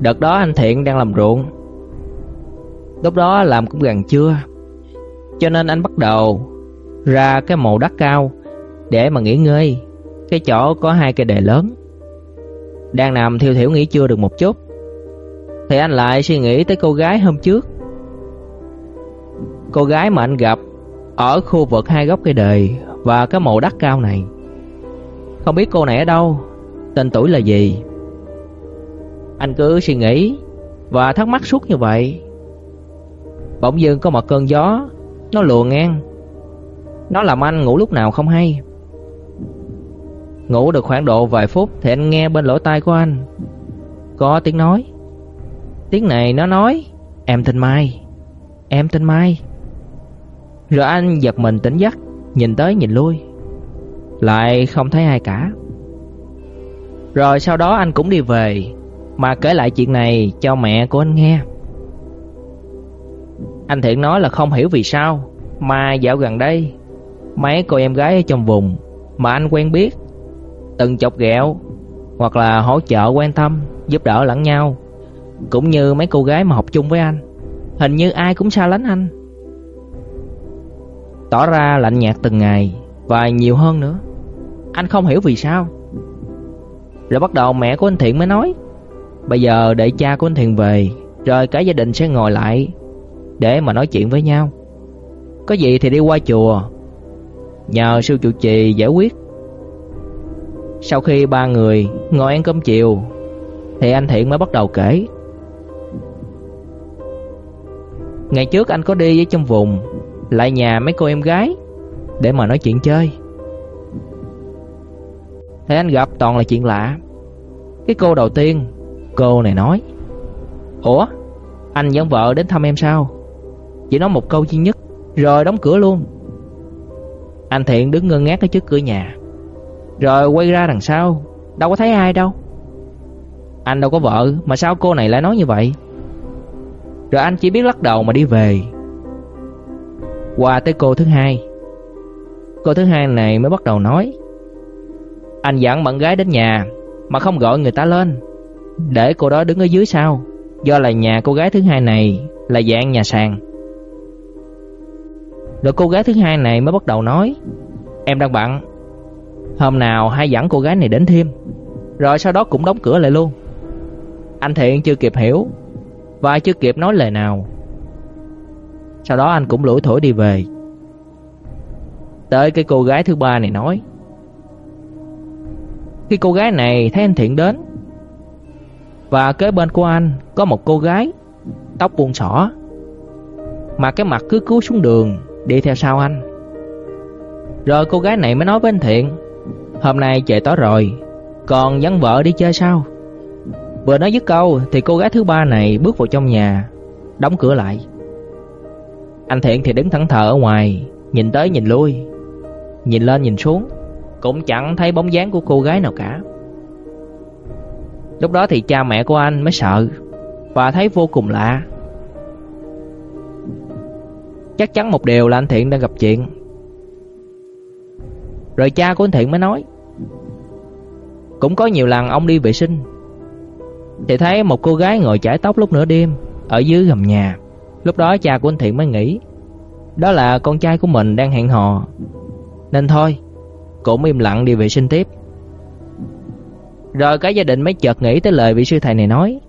Đợt đó anh Thiện đang làm ruộng. Lúc đó làm cũng gần trưa, Cho nên anh bắt đầu Ra cái mộ đất cao Để mà nghỉ ngơi. Cái chỗ có hai cây đề lớn. Đang nằm thiêu thiểu nghỉ trưa được một chút. Thì anh lại suy nghĩ tới cô gái hôm trước. Cô gái mà anh gặp Ở khu vực hai góc cây đề Và cái mộ đất cao này. Không biết cô này ở đâu, Tên tuổi là gì. Anh cứ suy nghĩ Và thắc mắc suốt như vậy. Bỗng dưng có một cơn gió, Nó lùa ngang. Nó làm anh ngủ lúc nào không hay. Ngủ được khoảng độ vài phút Thì anh nghe bên lỗ tai của anh. Có tiếng nói. Tiếng này nó nói, Em tên Mai, Em tên Mai. Rồi anh giật mình tỉnh giấc, Nhìn tới nhìn lui. Lại không thấy ai cả. Rồi sau đó anh cũng đi về. Mà kể lại chuyện này cho mẹ của anh nghe Anh Thiện nói là không hiểu vì sao Mà dạo gần đây Mấy cô em gái ở trong vùng Mà anh quen biết Từng chọc ghẹo Hoặc là hỗ trợ quan tâm giúp đỡ lẫn nhau, cũng như mấy cô gái mà học chung với anh. Hình như ai cũng xa lánh anh. Tỏ ra lạnh nhạt từng ngày và nhiều hơn nữa. Anh không hiểu vì sao. Rồi bắt đầu mẹ của anh Thiện mới nói, bây giờ để cha của anh Thiện về, rồi cả gia đình sẽ ngồi lại để mà nói chuyện với nhau. Có gì thì đi qua chùa nhờ sư trụ trì giải quyết. Sau khi ba người ngồi ăn cơm chiều thì anh Thiện mới bắt đầu kể. Ngày trước anh có đi với trong vùng lại nhà mấy cô em gái để mà nói chuyện chơi. Thế anh gặp toàn là chuyện lạ. Cái cô đầu tiên, cô này nói: "Ủa, anh dẫn vợ đến thăm em sao?" Chỉ nói một câu duy nhất rồi đóng cửa luôn. Anh Thiện đứng ngơ ngác ở trước cửa nhà. Rồi quay ra đằng sau Đâu có thấy ai đâu. Anh đâu có vợ Mà sao cô này lại nói như vậy? Rồi anh chỉ biết lắc đầu mà đi về. Qua tới cô thứ hai. Cô thứ hai này mới bắt đầu nói Anh dẫn bạn gái đến nhà Mà không gọi người ta lên. Để cô đó đứng ở dưới sau. Do là nhà cô gái thứ hai này Là dạng nhà sàn. Rồi cô gái thứ hai này mới bắt đầu nói, Em đang bận. Hôm nào hai dẫn cô gái này đến thêm. Rồi sau đó cũng đóng cửa lại luôn. Anh Thiện chưa kịp hiểu Và chưa kịp nói lời nào. Sau đó anh cũng lủi thổi đi về. Tới cái cô gái thứ ba này nói, Khi cô gái này thấy anh Thiện đến và kế bên của anh có một cô gái Tóc buông xỏ Mà cái mặt cứ cúi xuống đường đi theo sau anh. Rồi cô gái này mới nói với anh Thiện, hôm nay trời tối rồi, còn dẫn vợ đi chơi sao? Vừa nói dứt câu thì cô gái thứ ba này bước vào trong nhà, đóng cửa lại. Anh Thiện thì đứng thẫn thờ ở ngoài, nhìn tới nhìn lui, nhìn lên nhìn xuống, cũng chẳng thấy bóng dáng của cô gái nào cả. Lúc đó thì cha mẹ của anh mới sợ và thấy vô cùng lạ. Chắc chắn một điều là anh Thiện đang gặp chuyện. Rồi cha của anh Thiện mới nói, Cũng có nhiều lần ông đi vệ sinh Thì thấy một cô gái ngồi chải tóc lúc nửa đêm Ở dưới gầm nhà. Lúc đó cha của anh Thiện mới nghĩ, Đó là con trai của mình đang hẹn hò, Nên thôi, Cũng im lặng đi vệ sinh tiếp. Rồi cả gia đình mới chợt nghĩ tới lời vị sư thầy này nói.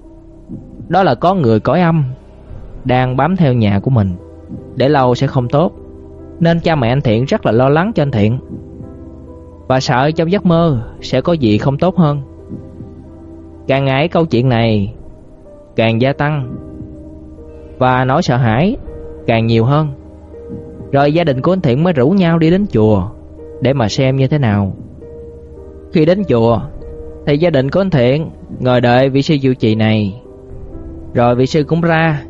Đó là có người cõi âm, Đang bám theo nhà của mình. Để lâu sẽ không tốt, Nên cha mẹ anh Thiện rất là lo lắng cho anh Thiện. Và sợ trong giấc mơ Sẽ có gì không tốt hơn. Càng ngày câu chuyện này, Càng gia tăng. Và nỗi sợ hãi Càng nhiều hơn. Rồi gia đình của anh Thiện mới rủ nhau đi đến chùa Để mà xem như thế nào. Khi đến chùa thì gia đình của anh Thiện Ngồi đợi vị sư chủ trì này. Rồi vị sư cũng ra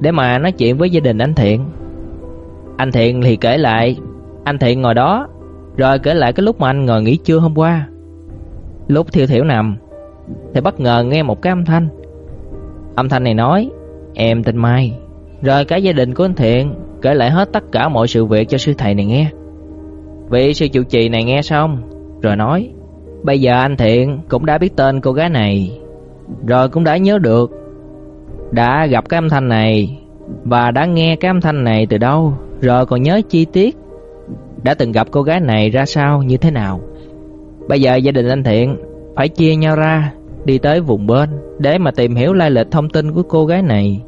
Để mà nói chuyện với gia đình anh Thiện. Anh Thiện thì kể lại, Anh Thiện ngồi đó, Rồi kể lại cái lúc mà anh ngồi nghỉ trưa hôm qua. Lúc thiêu thiểu nằm, Thì bất ngờ nghe một cái âm thanh. Âm thanh này nói, Em tên Mai. Rồi cả gia đình của anh Thiện Kể lại hết tất cả mọi sự việc cho sư thầy này nghe. Vị sư chủ trì này nghe xong, Rồi nói Bây giờ anh Thiện cũng đã biết tên cô gái này Rồi cũng đã nhớ được Đã gặp cái âm thanh này Và đã nghe cái âm thanh này từ đâu rồi còn nhớ chi tiết đã từng gặp cô gái này ra sao, như thế nào. Bây giờ gia đình anh Thiện phải chia nhau ra, đi tới vùng bên để mà tìm hiểu lai lịch thông tin của cô gái này.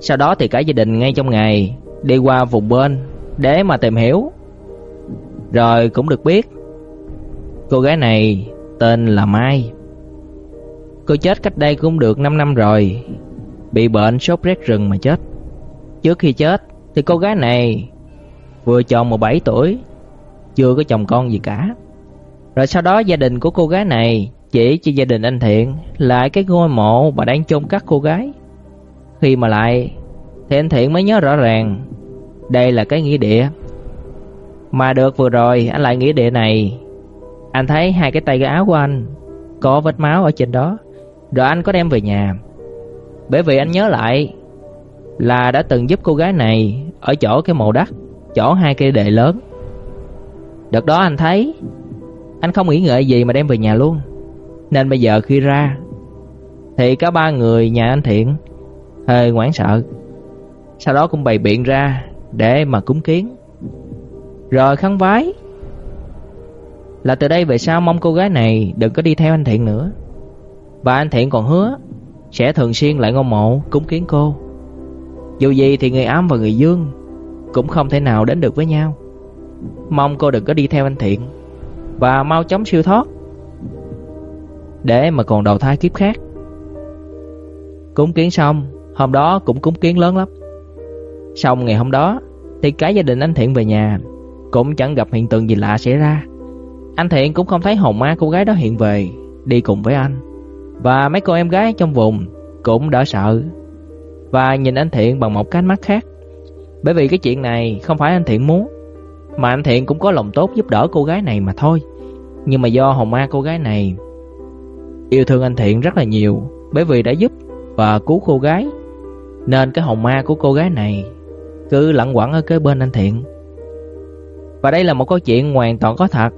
Sau đó thì cả gia đình ngay trong ngày đi qua vùng bên để mà tìm hiểu. Rồi cũng được biết cô gái này tên là Mai. Cô chết cách đây cũng được 5 năm rồi, bị bệnh sốt rét rừng mà chết. Trước khi chết thì cô gái này vừa tròn 17 tuổi, chưa có chồng con gì cả. Rồi sau đó gia đình của cô gái này chỉ cho gia đình anh Thiện lại cái ngôi mộ mà đang chôn cất cô gái. Khi mà lại thì anh Thiện mới nhớ rõ ràng đây là cái nghĩa địa. Mà được vừa rồi anh lại nghĩa địa này, anh thấy hai cái tay cái áo của anh có vết máu ở trên đó, rồi anh có đem về nhà. Bởi vì anh nhớ lại là đã từng giúp cô gái này ở chỗ cái mộ đất, chỗ hai cây đề lớn. Đợt đó anh thấy anh không nghĩ ngợi gì mà đem về nhà luôn. Nên bây giờ khi ra thì cả ba người nhà anh Thiện hơi hoảng sợ. Sau đó cũng bày biện ra để mà cúng kiến. Rồi khăn vái là từ đây về sau mong cô gái này đừng có đi theo anh Thiện nữa. Và anh Thiện còn hứa sẽ thường xuyên lại ngôi mộ cúng kiến cô. Dù gì thì người âm và người dương cũng không thể nào đến được với nhau. Mong cô đừng có đi theo anh Thiện và mau chóng siêu thoát để mà còn đầu thai kiếp khác. Cúng kiến xong, hôm đó cũng cúng kiến lớn lắm. Xong ngày hôm đó thì cả gia đình anh Thiện về nhà cũng chẳng gặp hiện tượng gì lạ xảy ra. Anh Thiện cũng không thấy hồn ma cô gái đó hiện về đi cùng với anh. Và mấy cô em gái trong vùng cũng đỡ sợ và nhìn anh Thiện bằng một cái ánh mắt khác. Bởi vì cái chuyện này không phải anh Thiện muốn, mà anh Thiện cũng có lòng tốt giúp đỡ cô gái này mà thôi. Nhưng mà do hồn ma cô gái này yêu thương anh Thiện rất là nhiều, bởi vì đã giúp và cứu cô gái, nên cái hồn ma của cô gái này cứ lẩn quẩn ở kế bên anh Thiện. Và đây là một câu chuyện hoàn toàn có thật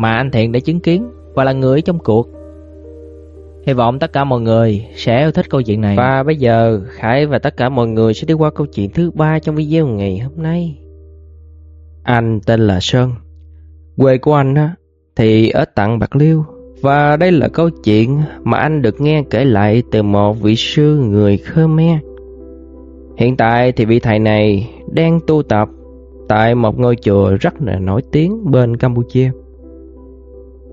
mà anh Thiện đã chứng kiến và là người trong cuộc. Hy vọng tất cả mọi người sẽ yêu thích câu chuyện này. Và bây giờ, Khải và tất cả mọi người sẽ đi qua câu chuyện thứ ba trong video ngày hôm nay. Anh tên là Sơn. Quê của anh á, thì ở tận Bạc Liêu và đây là câu chuyện mà anh được nghe kể lại từ một vị sư người Khmer. Hiện tại thì vị thầy này đang tu tập tại một ngôi chùa rất là nổi tiếng bên Campuchia.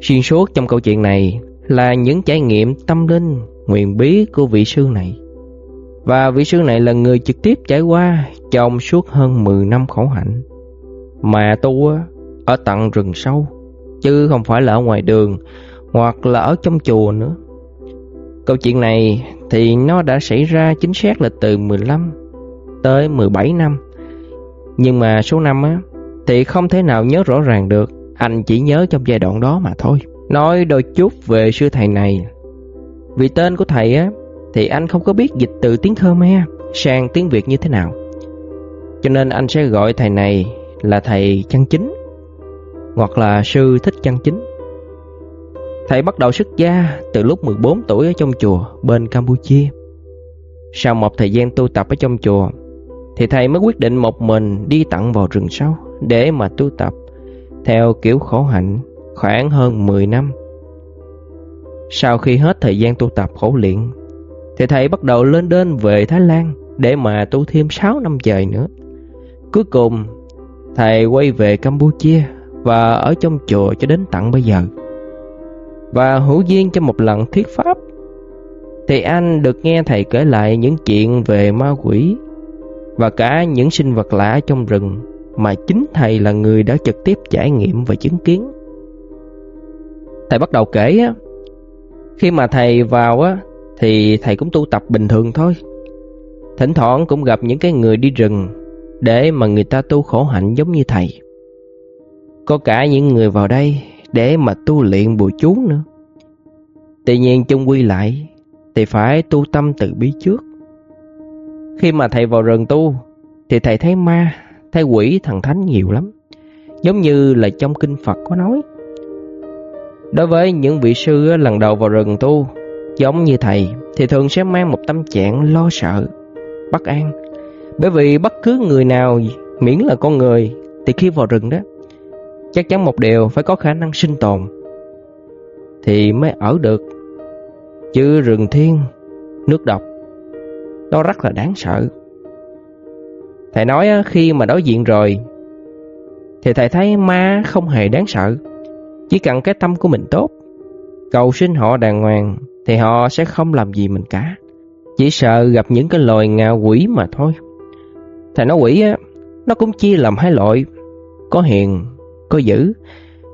Xuyên suốt trong câu chuyện này là những trải nghiệm tâm linh, nguyện bí của vị sư này. Và vị sư này là người trực tiếp trải qua trong suốt hơn 10 năm khổ hạnh. Mà tu ở tận rừng sâu, chứ không phải là ở ngoài đường hoặc là ở trong chùa nữa. Câu chuyện này thì nó đã xảy ra chính xác là từ 15 tới 17 năm. Nhưng mà số năm á thì không thể nào nhớ rõ ràng được, anh chỉ nhớ trong giai đoạn đó mà thôi. Nói đôi chút về sư thầy này. Vì tên của thầy á thì anh không có biết dịch từ tiếng Khmer sang tiếng Việt như thế nào. Cho nên anh sẽ gọi thầy này là thầy chân chính hoặc là sư thích chân chính. Thầy bắt đầu xuất gia từ lúc 14 tuổi ở trong chùa bên Campuchia. Sau một thời gian tu tập ở trong chùa, thì thầy mới quyết định một mình đi tận vào rừng sâu để mà tu tập theo kiểu khổ hạnh khoảng hơn 10 năm. Sau khi hết thời gian tu tập khổ luyện, thì thầy bắt đầu lên đên về Thái Lan để mà tu thêm 6 năm trời nữa. Cuối cùng, thầy quay về Campuchia và ở trong chùa cho đến tận bây giờ. Và hữu duyên cho một lần thuyết pháp, thì anh được nghe thầy kể lại những chuyện về ma quỷ và cả những sinh vật lạ trong rừng mà chính thầy là người đã trực tiếp trải nghiệm và chứng kiến. Thầy bắt đầu kể á, khi mà thầy vào á thì thầy cũng tu tập bình thường thôi. Thỉnh thoảng cũng gặp những cái người đi rừng để mà người ta tu khổ hạnh giống như thầy. Có cả những người vào đây để mà tu luyện bùa chú nữa. Tuy nhiên chung quy lại thì phải tu tâm từ bi trước. Khi mà thầy vào rừng tu thì thầy thấy ma, thấy quỷ thần thánh nhiều lắm. Giống như là trong kinh Phật có nói. Đối với những vị sư lần đầu vào rừng tu, giống như thầy, thì thường sẽ mang một tâm trạng lo sợ, bất an. Bởi vì bất cứ người nào miễn là con người thì khi vào rừng đó, chắc chắn một điều phải có khả năng sinh tồn thì mới ở được. Chứ rừng thiên, nước độc, nó rất là đáng sợ. Thầy nói khi mà đối diện rồi thì thầy thấy ma không hề đáng sợ. Chỉ cần cái tâm của mình tốt, cầu xin họ đàng hoàng thì họ sẽ không làm gì mình cả. Chỉ sợ gặp những cái loài ngạ quỷ mà thôi. Thầy nói quỷ á, nó cũng chia làm hai loại, có hiền, có dữ.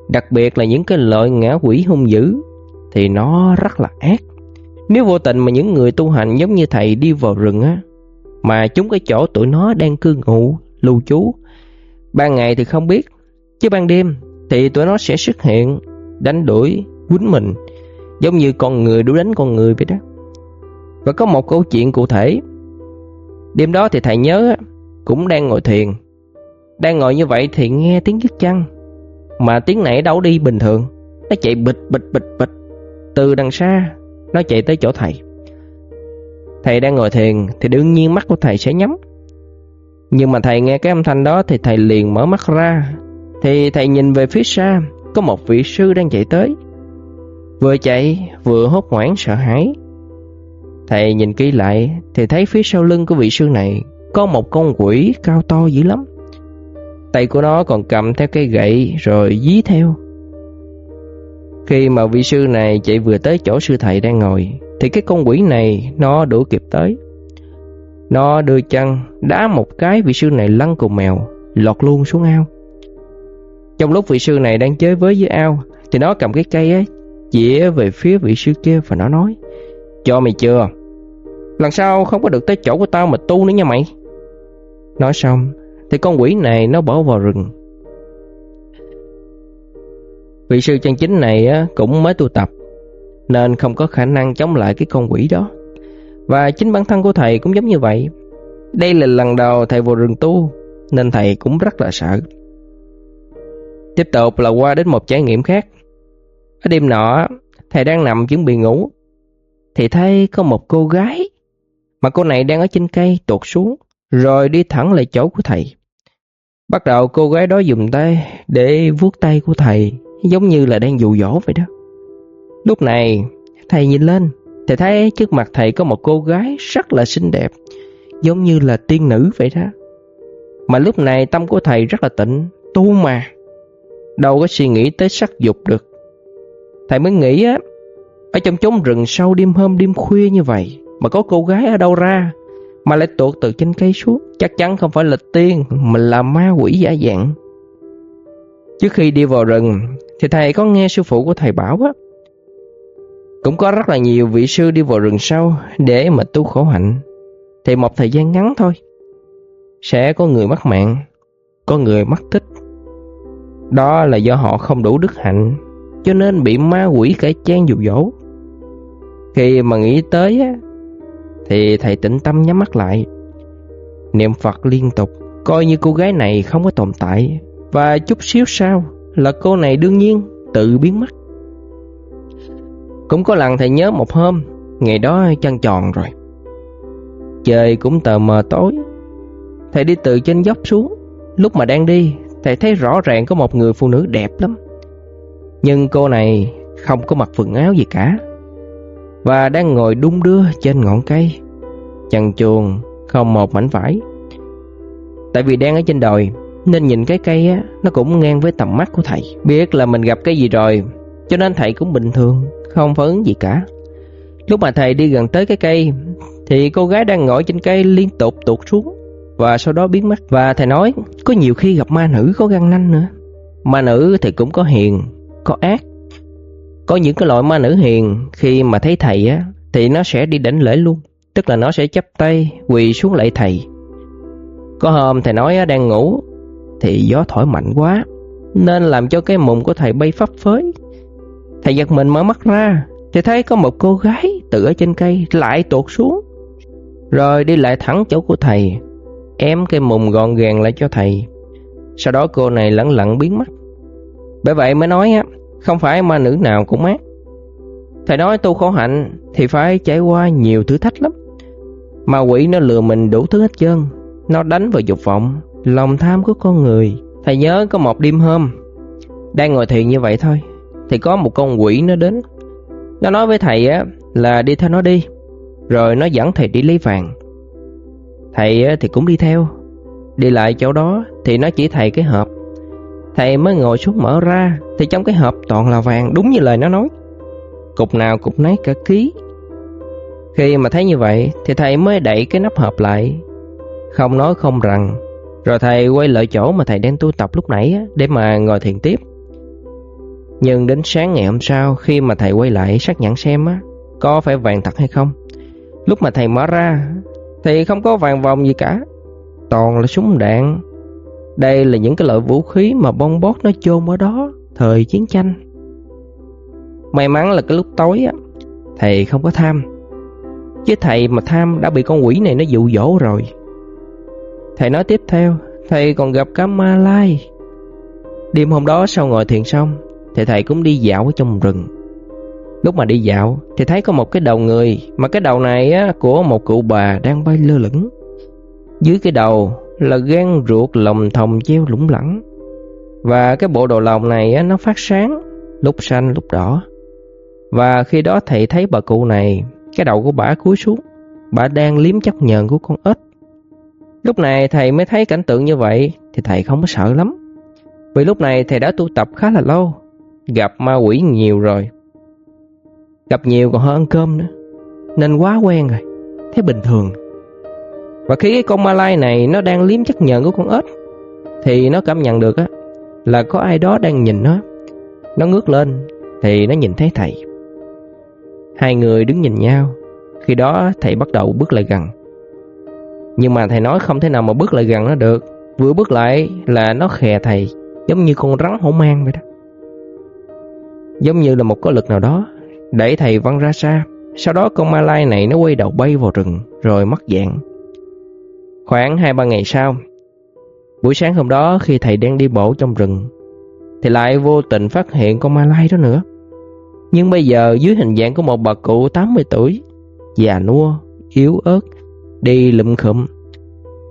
Đặc biệt là những cái loại ngã quỷ hung dữ thì nó rất là ác. Nếu vô tình mà những người tu hành giống như thầy đi vào rừng á, mà chúng cái chỗ tụi nó đang cư ngụ, lưu trú, ban ngày thì không biết, chứ ban đêm thì tụi nó sẽ xuất hiện, đánh đuổi, quýnh mình, giống như con người đuổi đánh con người vậy đó. Và có một câu chuyện cụ thể. Đêm đó thì thầy nhớ cũng đang ngồi thiền. Đang ngồi như vậy thì nghe tiếng dứt chăng. Mà tiếng nãy đâu đi bình thường. Nó chạy bịch bịch bịch bịch. Từ đằng xa, nó chạy tới chỗ thầy. Thầy đang ngồi thiền thì đương nhiên mắt của thầy sẽ nhắm. Nhưng mà thầy nghe cái âm thanh đó thì thầy liền mở mắt ra. Thì thầy nhìn về phía xa, có một vị sư đang chạy tới. Vừa chạy, vừa hốt hoảng sợ hãi. Thầy nhìn kỹ lại thì thấy phía sau lưng của vị sư này có một con quỷ cao to dữ lắm. Tay của nó còn cầm theo cây gậy rồi dí theo. Khi mà vị sư này chạy vừa tới chỗ sư thầy đang ngồi thì cái con quỷ này nó đuổi kịp tới. Nó đưa chân đá một cái vị sư này lăn cùng mèo, lọt luôn xuống ao. Trong lúc vị sư này đang chơi với dưới ao thì nó cầm cái cây ấy Chỉa về phía vị sư kia và nó nói Cho mày chưa? Lần sau không có được tới chỗ của tao mà tu nữa nha mày. Nói xong thì con quỷ này nó bỏ vào rừng. Vị sư chân chính này cũng mới tu tập nên không có khả năng chống lại cái con quỷ đó. Và chính bản thân của thầy cũng giống như vậy. Đây là lần đầu thầy vào rừng tu nên thầy cũng rất là sợ. Tiếp tục là qua đến một trải nghiệm khác. Ở đêm nọ, thầy đang nằm chuẩn bị ngủ thì thấy có một cô gái mà cô này đang ở trên cây tuột xuống rồi đi thẳng lại chỗ của thầy. Bắt đầu cô gái đó dùng tay để vuốt tay của thầy giống như là đang dụ dỗ vậy đó. Lúc này, thầy nhìn lên, thầy thấy trước mặt thầy có một cô gái rất là xinh đẹp, giống như là tiên nữ vậy đó. Mà lúc này tâm của thầy rất là tịnh, tu mà, đâu có suy nghĩ tới sắc dục được. Thầy mới nghĩ á, ở trong chốn rừng sâu đêm hôm đêm khuya như vậy, mà có cô gái ở đâu ra, mà lại tuột từ trên cây xuống, chắc chắn không phải là tiên, mà là ma quỷ giả dạng. Trước khi đi vào rừng, thì thầy có nghe sư phụ của thầy bảo á, cũng có rất là nhiều vị sư đi vào rừng sâu để mà tu khổ hạnh. Thì một thời gian ngắn thôi, sẽ có người mất mạng, có người mất tích. Đó là do họ không đủ đức hạnh, cho nên bị ma quỷ cải trang dụ dỗ. Khi mà nghĩ tới á, thì thầy tĩnh tâm nhắm mắt lại. Niệm Phật liên tục, coi như cô gái này không có tồn tại. Và chút xíu sau là cô này đương nhiên tự biến mất. Cũng có lần thầy nhớ một hôm, ngày đó trăng tròn rồi. Trời cũng tờ mờ tối. Thầy đi từ trên dốc xuống. Lúc mà đang đi, thầy thấy rõ ràng có một người phụ nữ đẹp lắm. Nhưng cô này không có mặc quần áo gì cả. Và đang ngồi đung đưa trên ngọn cây. Chằn chuồng, không một mảnh vải. Tại vì đang ở trên đồi, nên nhìn cái cây á, nó cũng ngang với tầm mắt của thầy. Biết là mình gặp cái gì rồi, cho nên thầy cũng bình thường, không phản ứng gì cả. Lúc mà thầy đi gần tới cái cây thì cô gái đang ngồi trên cây liên tục tụt xuống và sau đó biến mất. Và thầy nói có nhiều khi gặp ma nữ có găng nanh nữa. Ma nữ thì cũng có hiền, có ác. Có những cái loại ma nữ hiền khi mà thấy thầy á thì nó sẽ đi đánh lễ luôn. Tức là nó sẽ chấp tay quỳ xuống lạy thầy. Có hôm thầy nói đang ngủ thì gió thổi mạnh quá, nên làm cho cái mùng của thầy bay phấp phới. Thầy giật mình mở mắt ra, Thì thấy có một cô gái tự ở trên cây lại tuột xuống, Rồi đi lại thẳng chỗ của thầy, Ém cây mùng gọn gàng lại cho thầy. Sau đó cô này lẳng lặng biến mất. Bởi vậy mới nói á, Không phải ma nữ nào cũng mát. Thầy nói tu khổ hạnh Thì phải trải qua nhiều thử thách lắm. Ma quỷ nó lừa mình đủ thứ hết trơn, Nó đánh vào dục vọng. Lòng tham của con người Thầy nhớ có một đêm hôm Đang ngồi thiền như vậy thôi thì có một con quỷ nó đến. Nó nói với thầy á là đi theo nó đi, rồi nó dẫn thầy đi lấy vàng. Thầy á, thì cũng đi theo. Đi lại chỗ đó thì nó chỉ thầy cái hộp. Thầy mới ngồi xuống mở ra thì trong cái hộp toàn là vàng đúng như lời nó nói. Cục nào cục nấy cả ký. Khi mà thấy như vậy thì thầy mới đẩy cái nắp hộp lại. Không nói không rằng. Rồi thầy quay lại chỗ mà thầy đang tu tập lúc nãy để mà ngồi thiền tiếp. Nhưng đến sáng ngày hôm sau, khi mà thầy quay lại xác nhận xem á, có phải vàng thật hay không. Lúc mà thầy mở ra, thì không có vàng vòng gì cả. Toàn là súng đạn. Đây là những cái loại vũ khí mà bong bót nó chôn ở đó, thời chiến tranh. May mắn là cái lúc tối á, thầy không có tham. Chứ thầy mà tham đã bị con quỷ này nó dụ dỗ rồi. Thầy nói tiếp theo, thầy còn gặp cả ma lai. Đêm hôm đó sau ngồi thiền xong, thì thầy cũng đi dạo ở trong rừng. Lúc mà đi dạo thì thấy có một cái đầu người mà cái đầu này á, của một cụ bà đang bay lơ lửng. Dưới cái đầu là gan ruột lồng thòng treo lủng lẳng. Và cái bộ đồ lòng này á, nó phát sáng, lúc xanh lúc đỏ. Và khi đó thầy thấy bà cụ này, cái đầu của bà cúi xuống, bà đang liếm chắc nhờn của con ếch. Lúc này thầy mới thấy cảnh tượng như vậy thì thầy không có sợ lắm. Vì lúc này thầy đã tu tập khá là lâu, gặp ma quỷ nhiều rồi. Gặp nhiều còn hơn ăn cơm nữa, nên quá quen rồi, thấy bình thường. Và khi cái con ma lai này nó đang liếm chất nhờn của con ếch, thì nó cảm nhận được á là có ai đó đang nhìn nó. Nó ngước lên thì nó nhìn thấy thầy. Hai người đứng nhìn nhau, khi đó thầy bắt đầu bước lại gần. Nhưng mà thầy nói không thể nào mà bước lại gần nó được. Vừa bước lại là nó khè thầy, giống như con rắn hổ mang vậy đó. Giống như là một có lực nào đó, đẩy thầy văng ra xa. Sau đó con ma lai này nó quay đầu bay vào rừng, rồi mất dạng. Khoảng 2-3 ngày sau, buổi sáng hôm đó khi thầy đang đi bộ trong rừng, thì lại vô tình phát hiện con ma lai đó nữa. Nhưng bây giờ dưới hình dạng của một bà cụ 80 tuổi, già nua, yếu ớt, đi lụm khụm.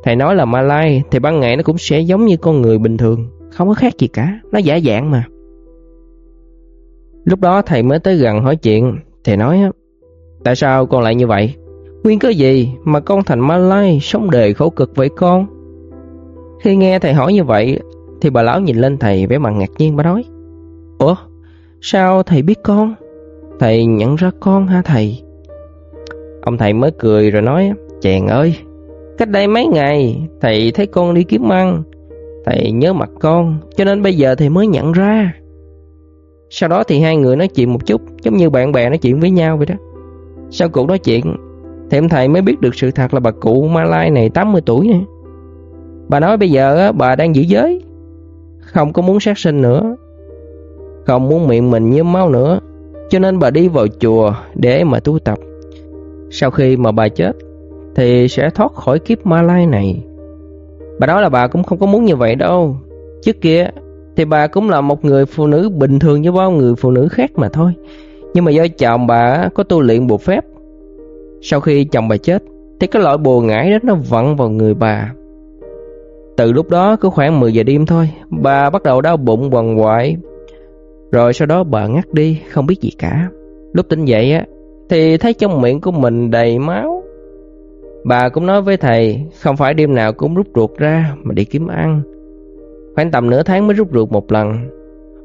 Thầy nói là Malay thì ban ngày nó cũng sẽ giống như con người bình thường, không có khác gì cả, nó giả dạng mà. Lúc đó thầy mới tới gần hỏi chuyện, thầy nói Tại sao con lại như vậy? Nguyên cớ gì mà con thành Malay sống đời khổ cực vậy con? Khi nghe thầy hỏi như vậy thì bà lão nhìn lên thầy vẻ mặt ngạc nhiên bà nói Ủa, sao thầy biết con? Thầy nhận ra con hả thầy? Ông thầy mới cười rồi nói Chàng ơi, cách đây mấy ngày thầy thấy con đi kiếm ăn, thầy nhớ mặt con, cho nên bây giờ thầy mới nhận ra. Sau đó thì hai người nói chuyện một chút, giống như bạn bè nói chuyện với nhau vậy đó. Sau cuộc nói chuyện, thì ông thầy mới biết được sự thật là bà cụ Malai này 80 tuổi nè. Bà nói bây giờ bà đang giữ giới, không có muốn sát sinh nữa, không muốn miệng mình như máu nữa, cho nên bà đi vào chùa để mà tu tập. Sau khi mà bà chết thì sẽ thoát khỏi kiếp ma lai này. Bà nói là bà cũng không có muốn như vậy đâu. Trước kia thì bà cũng là một người phụ nữ bình thường như bao người phụ nữ khác mà thôi. Nhưng mà do chồng bà có tu luyện bộ phép. Sau khi chồng bà chết thì cái loại bùa ngải đó nó vặn vào người bà. Từ lúc đó cứ khoảng 10 giờ đêm thôi, bà bắt đầu đau bụng quằn quại. Rồi sau đó bà ngắt đi, không biết gì cả. Lúc tỉnh dậy á, thì thấy trong miệng của mình đầy máu. Bà cũng nói với thầy không phải đêm nào cũng rút ruột ra mà đi kiếm ăn. Khoảng tầm nửa tháng mới rút ruột một lần.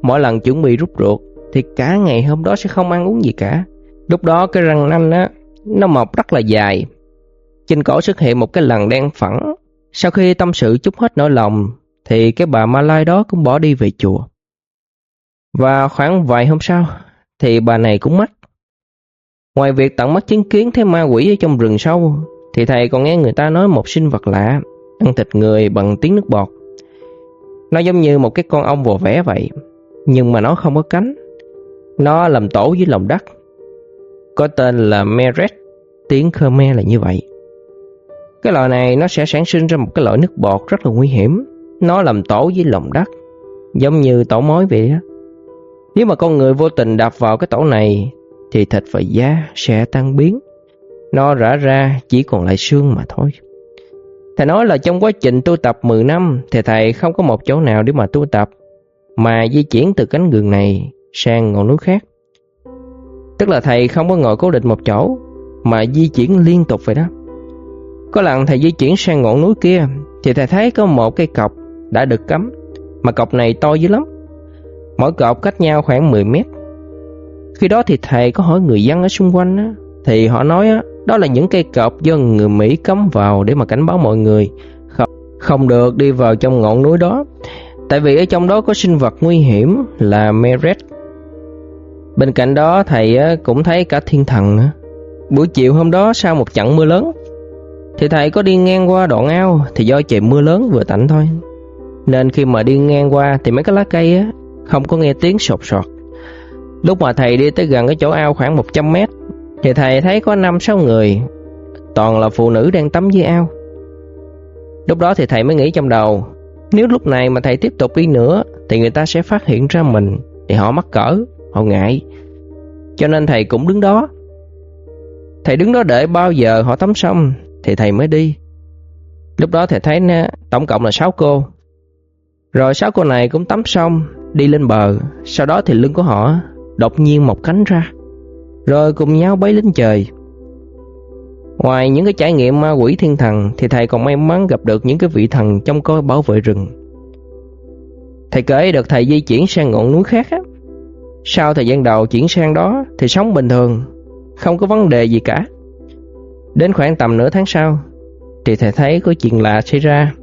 Mỗi lần chuẩn bị rút ruột thì cả ngày hôm đó sẽ không ăn uống gì cả. Lúc đó cái răng nanh á, nó mọc rất là dài. Trên cổ xuất hiện một cái lần đen phẳng. Sau khi tâm sự chút hết nỗi lòng thì cái bà Malai đó cũng bỏ đi về chùa. Và khoảng vài hôm sau thì bà này cũng mất. Ngoài việc tận mắt chứng kiến thấy ma quỷ ở trong rừng sâu, thì thầy còn nghe người ta nói một sinh vật lạ, ăn thịt người bằng tiếng nước bọt. Nó giống như một cái con ong vồ vẽ vậy, nhưng mà nó không có cánh. Nó làm tổ dưới lòng đất. Có tên là Meret, tiếng Khmer là như vậy. Cái loại này nó sẽ sản sinh ra một cái loại nước bọt rất là nguy hiểm. Nó làm tổ dưới lòng đất, giống như tổ mối vậy đó. Nếu mà con người vô tình đạp vào cái tổ này thì thịt và da sẽ tan biến. Nó rã ra chỉ còn lại xương mà thôi. Thầy nói là trong quá trình tu tập 10 năm thì thầy không có một chỗ nào để mà tu tập mà di chuyển từ cánh rừng này sang ngọn núi khác. Tức là thầy không có ngồi cố định một chỗ mà di chuyển liên tục vậy đó. Có lần thầy di chuyển sang ngọn núi kia thì thầy thấy có một cây cọc đã được cắm mà cọc này to dữ lắm. Mỗi cọc cách nhau khoảng 10 mét khi đó thì thầy có hỏi người dân ở xung quanh á, thì họ nói á, đó là những cây cọp do người Mỹ cấm vào để mà cảnh báo mọi người không, không được đi vào trong ngọn núi đó. Tại vì ở trong đó có sinh vật nguy hiểm là Meret. Bên cạnh đó thầy cũng thấy cả thiên thần nữa. Buổi chiều hôm đó sau một trận mưa lớn thì thầy có đi ngang qua đoạn ao thì do trời mưa lớn vừa tạnh thôi. Nên khi mà đi ngang qua thì mấy cái lá cây á không có nghe tiếng sột soạt. Lúc mà thầy đi tới gần cái chỗ ao khoảng 100 mét thì thầy thấy có 5-6 người Toàn là phụ nữ đang tắm dưới ao Lúc đó thì thầy mới nghĩ trong đầu Nếu lúc này mà thầy tiếp tục đi nữa Thì người ta sẽ phát hiện ra mình Thì họ mắc cỡ, họ ngại cho nên thầy cũng đứng đó. Thầy đứng đó để bao giờ họ tắm xong thì thầy mới đi. Lúc đó thầy thấy tổng cộng là 6 cô. Rồi sáu cô này cũng tắm xong, đi lên bờ, sau đó thì lưng của họ đột nhiên một cánh ra, rồi cùng nhau bay lên trời. Ngoài những cái trải nghiệm ma quỷ thiên thần thì thầy còn may mắn gặp được những cái vị thần trong coi bảo vệ rừng. Thầy kể được thầy di chuyển sang ngọn núi khác á. Sau thời gian đầu chuyển sang đó thì sống bình thường, không có vấn đề gì cả. Đến khoảng tầm nửa tháng sau thì thầy thấy có chuyện lạ xảy ra.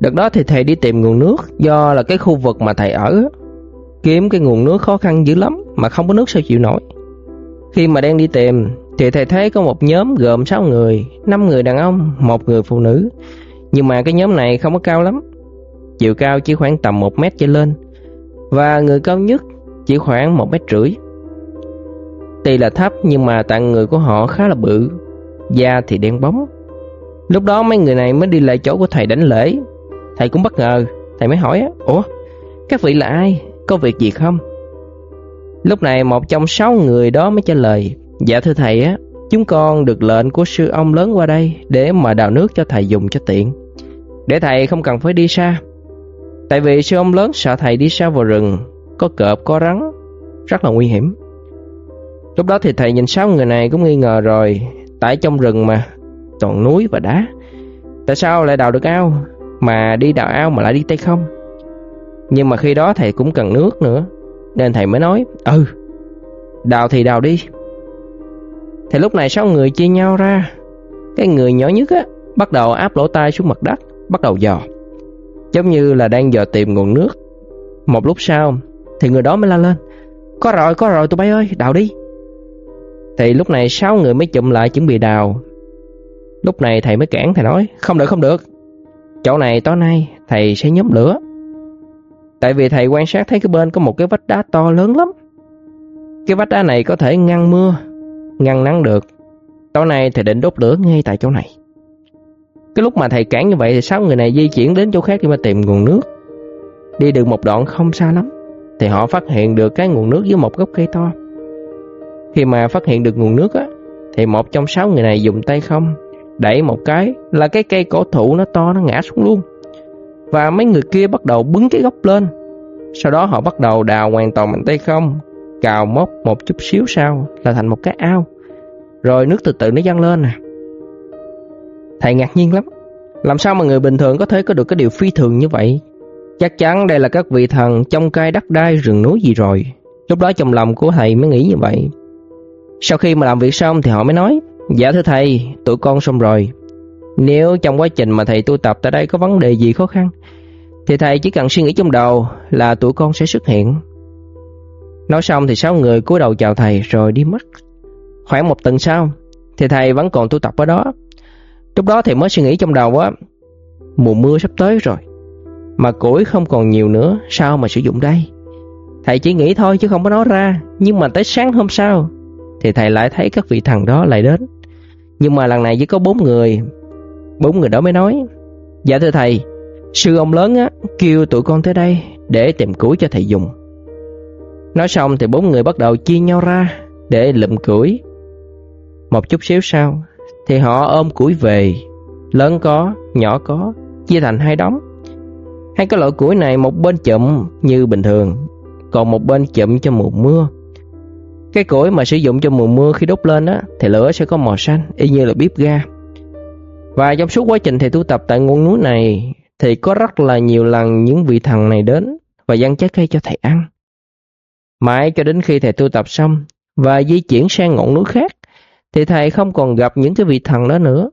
Đợt đó thì thầy đi tìm nguồn nước do là cái khu vực mà thầy ở kiếm cái nguồn nước khó khăn dữ lắm mà không có nước sao chịu nổi. Khi mà đang đi tìm thì thầy thấy có một nhóm gồm 6 người, 5 người đàn ông, một người phụ nữ. Nhưng mà cái nhóm này không có cao lắm. Chiều cao chỉ khoảng tầm 1 mét trở lên. Và người cao nhất chỉ khoảng 1 mét rưỡi. Tuy là thấp nhưng mà tạng người của họ khá là bự, da thì đen bóng. Lúc đó mấy người này mới đi lại chỗ của thầy đánh lễ. Thầy cũng bất ngờ, thầy mới hỏi Ủa, các vị là ai? Có việc gì không? Lúc này một trong sáu người đó mới trả lời Dạ thưa thầy á, chúng con được lệnh của sư ông lớn qua đây để mà đào nước cho thầy dùng cho tiện. Để thầy không cần phải đi xa. Tại vì sư ông lớn sợ thầy đi xa vào rừng, có cọp, có rắn, rất là nguy hiểm. Lúc đó thì thầy nhìn sáu người này cũng nghi ngờ rồi, tại trong rừng mà, toàn núi và đá. Tại sao lại đào được ao, mà đi đào ao mà lại đi tay không? Nhưng mà khi đó thầy cũng cần nước nữa, nên thầy mới nói, ừ, đào thì đào đi, thì lúc này sáu người chia nhau ra. Cái người nhỏ nhất á Bắt đầu áp lỗ tai xuống mặt đất Bắt đầu dò. Giống như là đang dò tìm nguồn nước. Một lúc sau Thì người đó mới la lên Có rồi có rồi tụi bay ơi đào đi. Thì lúc này sáu người mới chụm lại chuẩn bị đào. Lúc này thầy mới cản thầy nói Không được không được. Chỗ này tối nay thầy sẽ nhóm lửa. Tại vì thầy quan sát thấy cái bên có một cái vách đá to lớn lắm Cái vách đá này có thể ngăn mưa, ngăn nắng được. Tối nay thì định đốt lửa ngay tại chỗ này. Cái lúc mà thầy cản như vậy thì sáu người này di chuyển đến chỗ khác để mà tìm nguồn nước. Đi được một đoạn không xa lắm, thì họ phát hiện được cái nguồn nước dưới một gốc cây to. Khi mà phát hiện được nguồn nước á, thì một trong sáu người này dùng tay không, đẩy một cái là cái cây cổ thụ nó to, nó ngã xuống luôn. Và mấy người kia bắt đầu bứng cái gốc lên. Sau đó họ bắt đầu đào hoàn toàn bằng tay không cào móc một chút xíu sau là thành một cái ao. Rồi nước từ từ nó dâng lên nè. Thầy ngạc nhiên lắm. Làm sao mà người bình thường có thể có được cái điều phi thường như vậy? Chắc chắn đây là các vị thần trong cai đất đai rừng núi gì rồi. Lúc đó trong lòng của thầy mới nghĩ như vậy. Sau khi mà làm việc xong thì họ mới nói Dạ thưa thầy, tụi con xong rồi. Nếu trong quá trình mà thầy tu tập tại đây có vấn đề gì khó khăn thì thầy chỉ cần suy nghĩ trong đầu là tụi con sẽ xuất hiện Nói xong thì sáu người cúi đầu chào thầy rồi đi mất. Khoảng một tuần sau thì thầy vẫn còn tu tập ở đó. Lúc đó thì mới suy nghĩ trong đầu á, mùa mưa sắp tới rồi. Mà củi không còn nhiều nữa, sao mà sử dụng đây? Thầy chỉ nghĩ thôi chứ không có nói ra, nhưng mà tới sáng hôm sau thì thầy lại thấy các vị thần đó lại đến. Nhưng mà lần này chỉ có bốn người. Bốn người đó mới nói, dạ thưa thầy, sư ông lớn á kêu tụi con tới đây để tìm củi cho thầy dùng. Nói xong thì bốn người bắt đầu chia nhau ra để lụm củi. Một chút xíu sau thì họ ôm củi về, lớn có, nhỏ có, chia thành hai đống. Hai cái loại củi này một bên chụm như bình thường, còn một bên chụm cho mùa mưa. Cái củi mà sử dụng cho mùa mưa khi đốt lên á thì lửa sẽ có màu xanh y như là bếp ga. Và trong suốt quá trình thầy tu tập tại ngọn núi này thì có rất là nhiều lần những vị thần này đến và dâng trái cây cho thầy ăn. Mãi cho đến khi thầy tu tập xong và di chuyển sang ngọn núi khác, thì thầy không còn gặp những cái vị thần đó nữa.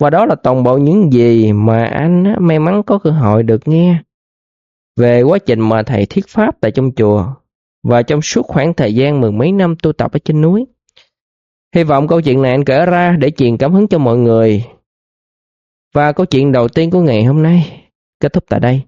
Và đó là toàn bộ những gì mà anh may mắn có cơ hội được nghe về quá trình mà thầy thiết pháp tại trong chùa và trong suốt khoảng thời gian mười mấy năm tu tập ở trên núi. Hy vọng câu chuyện này anh kể ra để truyền cảm hứng cho mọi người. Và câu chuyện đầu tiên của ngày hôm nay kết thúc tại đây.